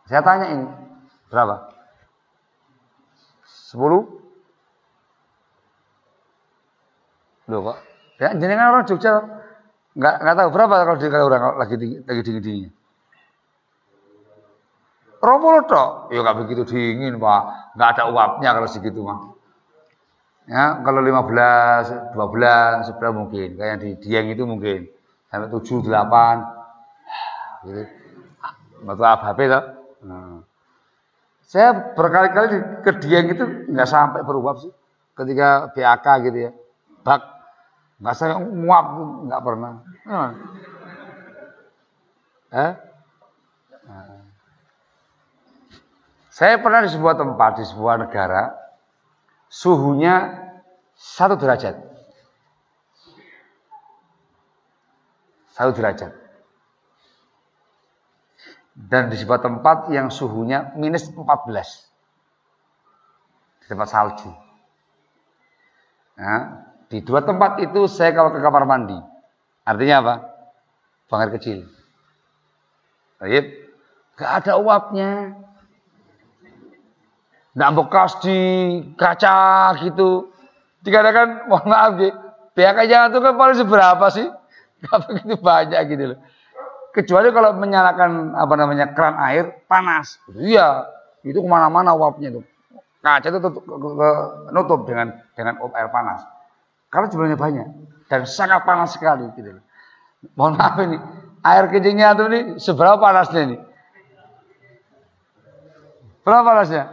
Saya tanya ini, berapa? Sepuluh? Loh kok? Ya, jenengan orang Jogja nggak nggak tahu berapa kalau di kalau orang lagi lagi dingin dinginnya. Romo toh, ya nggak begitu dingin pak, nggak ada uapnya kalau segitu mah. Ya, kalau 15, 12, 11 mungkin, kayak di Dieng itu mungkin sampai 7, 8 gitu. Batu apa itu? Nah. Saya berkali-kali ke Dieng itu nggak sampai beruap sih. Ketika BAK gitu ya. Bak nggak saya nguap nggak pernah. Hmm. Eh? Nah. Saya pernah di sebuah tempat di sebuah negara suhunya satu derajat. Satu derajat dan di sebuah tempat yang suhunya minus 14 di tempat salju. Nah, di dua tempat itu saya kalau ke kamar mandi. Artinya apa? Buang kecil. Baik. Gak ada uapnya. Nggak bekas di kaca gitu. Dikatakan, mohon maaf, pihak jangan itu kan paling seberapa sih? Gak begitu banyak gitu loh. Kecuali kalau menyalakan apa namanya keran air panas. Iya, itu ke mana-mana uapnya itu. Kaca itu tutup, nutup dengan dengan air panas. Karena jumlahnya banyak dan sangat panas sekali gitu. Mohon maaf ini, air kencingnya itu ini seberapa panasnya ini? Berapa panasnya?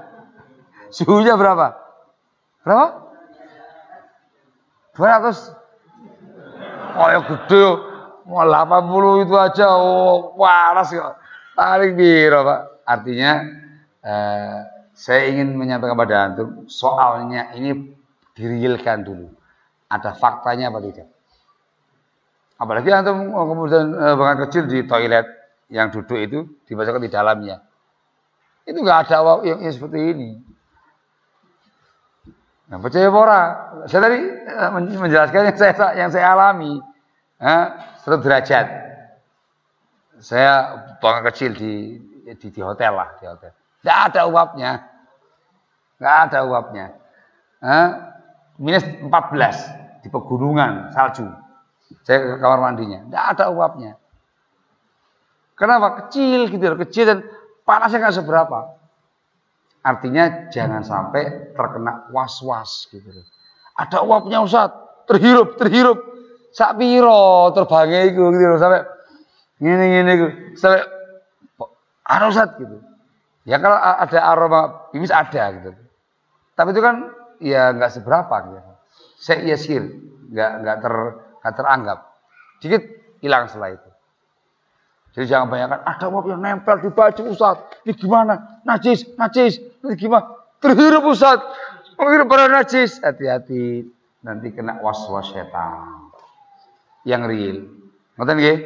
Suhunya berapa? Berapa? 200. Oh ya gede. Mau 80 itu aja, oh panas kok. Paling biro Pak. Artinya eh, saya ingin menyampaikan kepada antum, soalnya ini dirilkan dulu. Ada faktanya apa tidak? Apalagi antum kemudian eh, bahkan kecil di toilet yang duduk itu dimasukkan di dalamnya. Itu nggak ada yang, yang seperti ini. Nah, percaya pora. Saya tadi eh, menjelaskan yang saya yang saya alami. Satu derajat. Saya buang kecil di, di di hotel lah, di hotel. Tidak ada uapnya. Tidak ada uapnya. Minus 14 di pegunungan salju. Saya ke kamar mandinya. Tidak ada uapnya. Kenapa? Kecil gitu kecil dan panasnya nggak seberapa. Artinya jangan sampai terkena was-was gitu Ada uapnya Ustaz, terhirup, terhirup sak piro terbangnya iku gitu loh sampai ngene iku sampai arosat gitu. Ya kalau ada aroma bimis ada gitu. Tapi itu kan ya nggak seberapa gitu. Saya yasir, nggak nggak ter nggak teranggap. Dikit hilang setelah itu. Jadi jangan bayangkan ada uap yang nempel di baju Ustaz. Ini gimana? Najis, najis. Ini gimana? Terhirup Ustaz. Menghirup para najis. Hati-hati. Nanti kena was-was setan yang real. Ngerti nggih?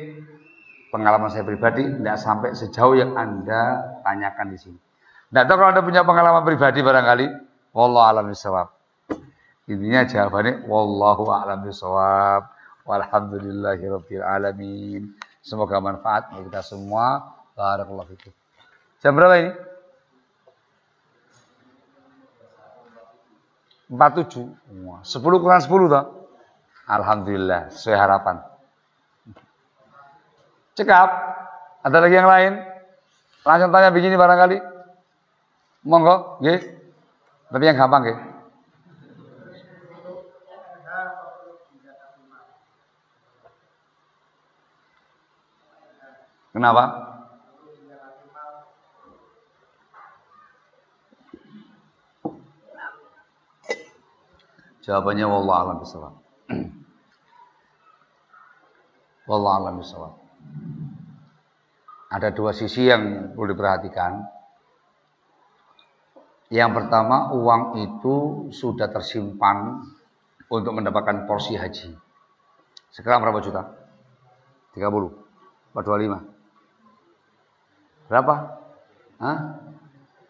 Pengalaman saya pribadi tidak sampai sejauh yang Anda tanyakan di sini. Tidak tahu kalau anda punya pengalaman pribadi barangkali. Wallahu alam bisawab. Intinya jawabannya wallahu a'lam bisawab. Walhamdulillahirabbil alamin. Semoga manfaat bagi kita semua. Barakallahu fikum. Jam berapa ini? 47. 10 kurang 10 toh? Alhamdulillah, sesuai harapan. Cekap. Ada lagi yang lain? Langsung tanya begini barangkali. Monggo, nggih. Tapi yang gampang nggih. Kenapa? Jawabannya wallah alam bisawab. wallah alam bisawab. Ada dua sisi yang perlu diperhatikan. Yang pertama, uang itu sudah tersimpan untuk mendapatkan porsi haji. Sekarang berapa juta? 30, 25. Berapa? Hah?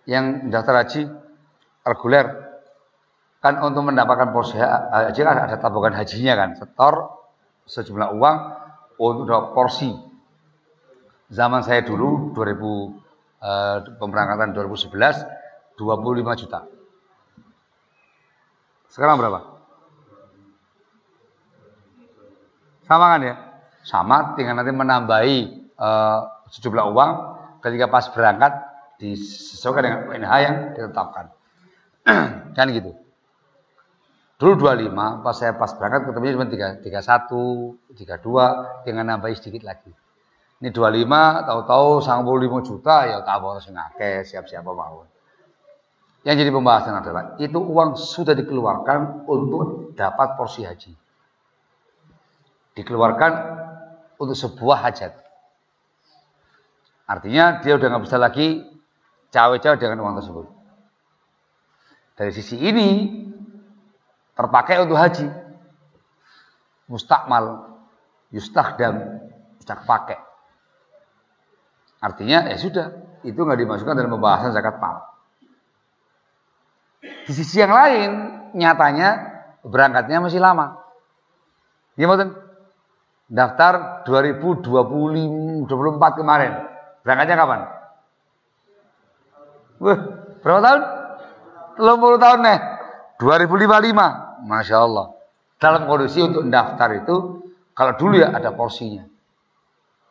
Yang daftar haji reguler kan untuk mendapatkan porsi haji kan ada tabungan hajinya kan setor sejumlah uang untuk porsi zaman saya dulu 2000 eh, pemberangkatan 2011 25 juta sekarang berapa sama kan ya sama tinggal nanti menambahi eh, sejumlah uang ketika pas berangkat disesuaikan dengan UNH yang ditetapkan. kan gitu. Dulu 25, pas saya pas berangkat ketemunya cuma 3, 31, 32, dengan nambahin sedikit lagi. Ini 25, tahu-tahu 95 juta, ya tak harus ngake, siap-siap mau. Yang jadi pembahasan adalah, itu uang sudah dikeluarkan untuk dapat porsi haji. Dikeluarkan untuk sebuah hajat. Artinya dia udah nggak bisa lagi cawe-cawe dengan uang tersebut. Dari sisi ini terpakai untuk haji. Mustakmal, yustakdam, bisa pakai. Artinya ya sudah, itu nggak dimasukkan dalam pembahasan zakat mal. Di sisi yang lain, nyatanya berangkatnya masih lama. Gimana? Daftar 2024 kemarin. Berangkatnya kapan? Wah, berapa tahun? 30 tahun nih. 2055. Masya Allah. Dalam kondisi untuk daftar itu, kalau dulu ya ada porsinya.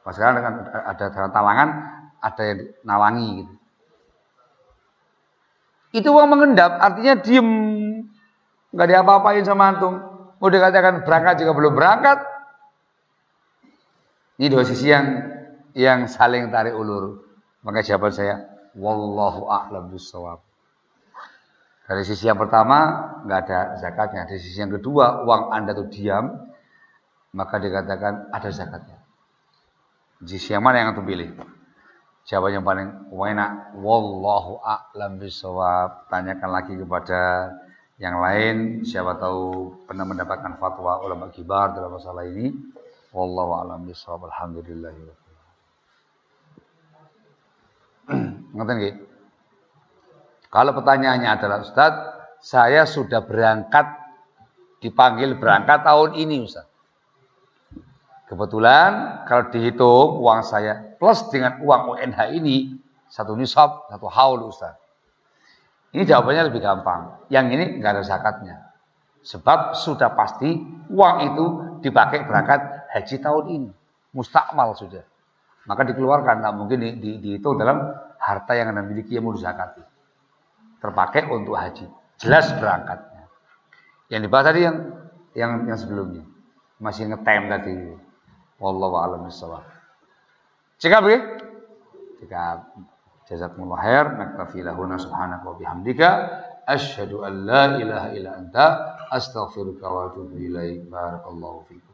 Pas sekarang ada dalam talangan, ada yang nalangi gitu. Itu uang mengendap, artinya diem. Nggak diapa-apain sama antum. Mau dikatakan berangkat juga belum berangkat. Ini dua sisi yang yang saling tarik ulur. Maka jawaban saya, wallahu a'lam bishawab. Dari sisi yang pertama nggak ada zakatnya. Dari sisi yang kedua uang anda tuh diam, maka dikatakan ada zakatnya. Sisi yang mana yang antum pilih? Jawaban yang paling enak, wallahu a'lam bishawab. Tanyakan lagi kepada yang lain, siapa tahu pernah mendapatkan fatwa ulama kibar dalam masalah ini. Wallahu a'lam bishawab. Alhamdulillah. Ngerti nggih? Kalau pertanyaannya adalah Ustaz, saya sudah berangkat dipanggil berangkat tahun ini Ustaz. Kebetulan kalau dihitung uang saya plus dengan uang UNH ini satu nisab, satu haul Ustaz. Ini jawabannya lebih gampang. Yang ini enggak ada zakatnya. Sebab sudah pasti uang itu dipakai berangkat haji tahun ini. Mustakmal sudah. Maka dikeluarkan, tak mungkin di, di, dihitung dalam harta yang anda miliki yang mau zakati. Terpakai untuk haji. Jelas berangkatnya. Yang dibahas tadi yang yang yang sebelumnya. Masih ngetem tadi. Wallahu a'lam bishawab. Cekap ya? Cekap. Jazakumullah khair. Naktafi lahuna subhanaka wa bihamdika. Asyhadu an la ilaha illa anta astaghfiruka wa atubu ilaik. Barakallahu fikum.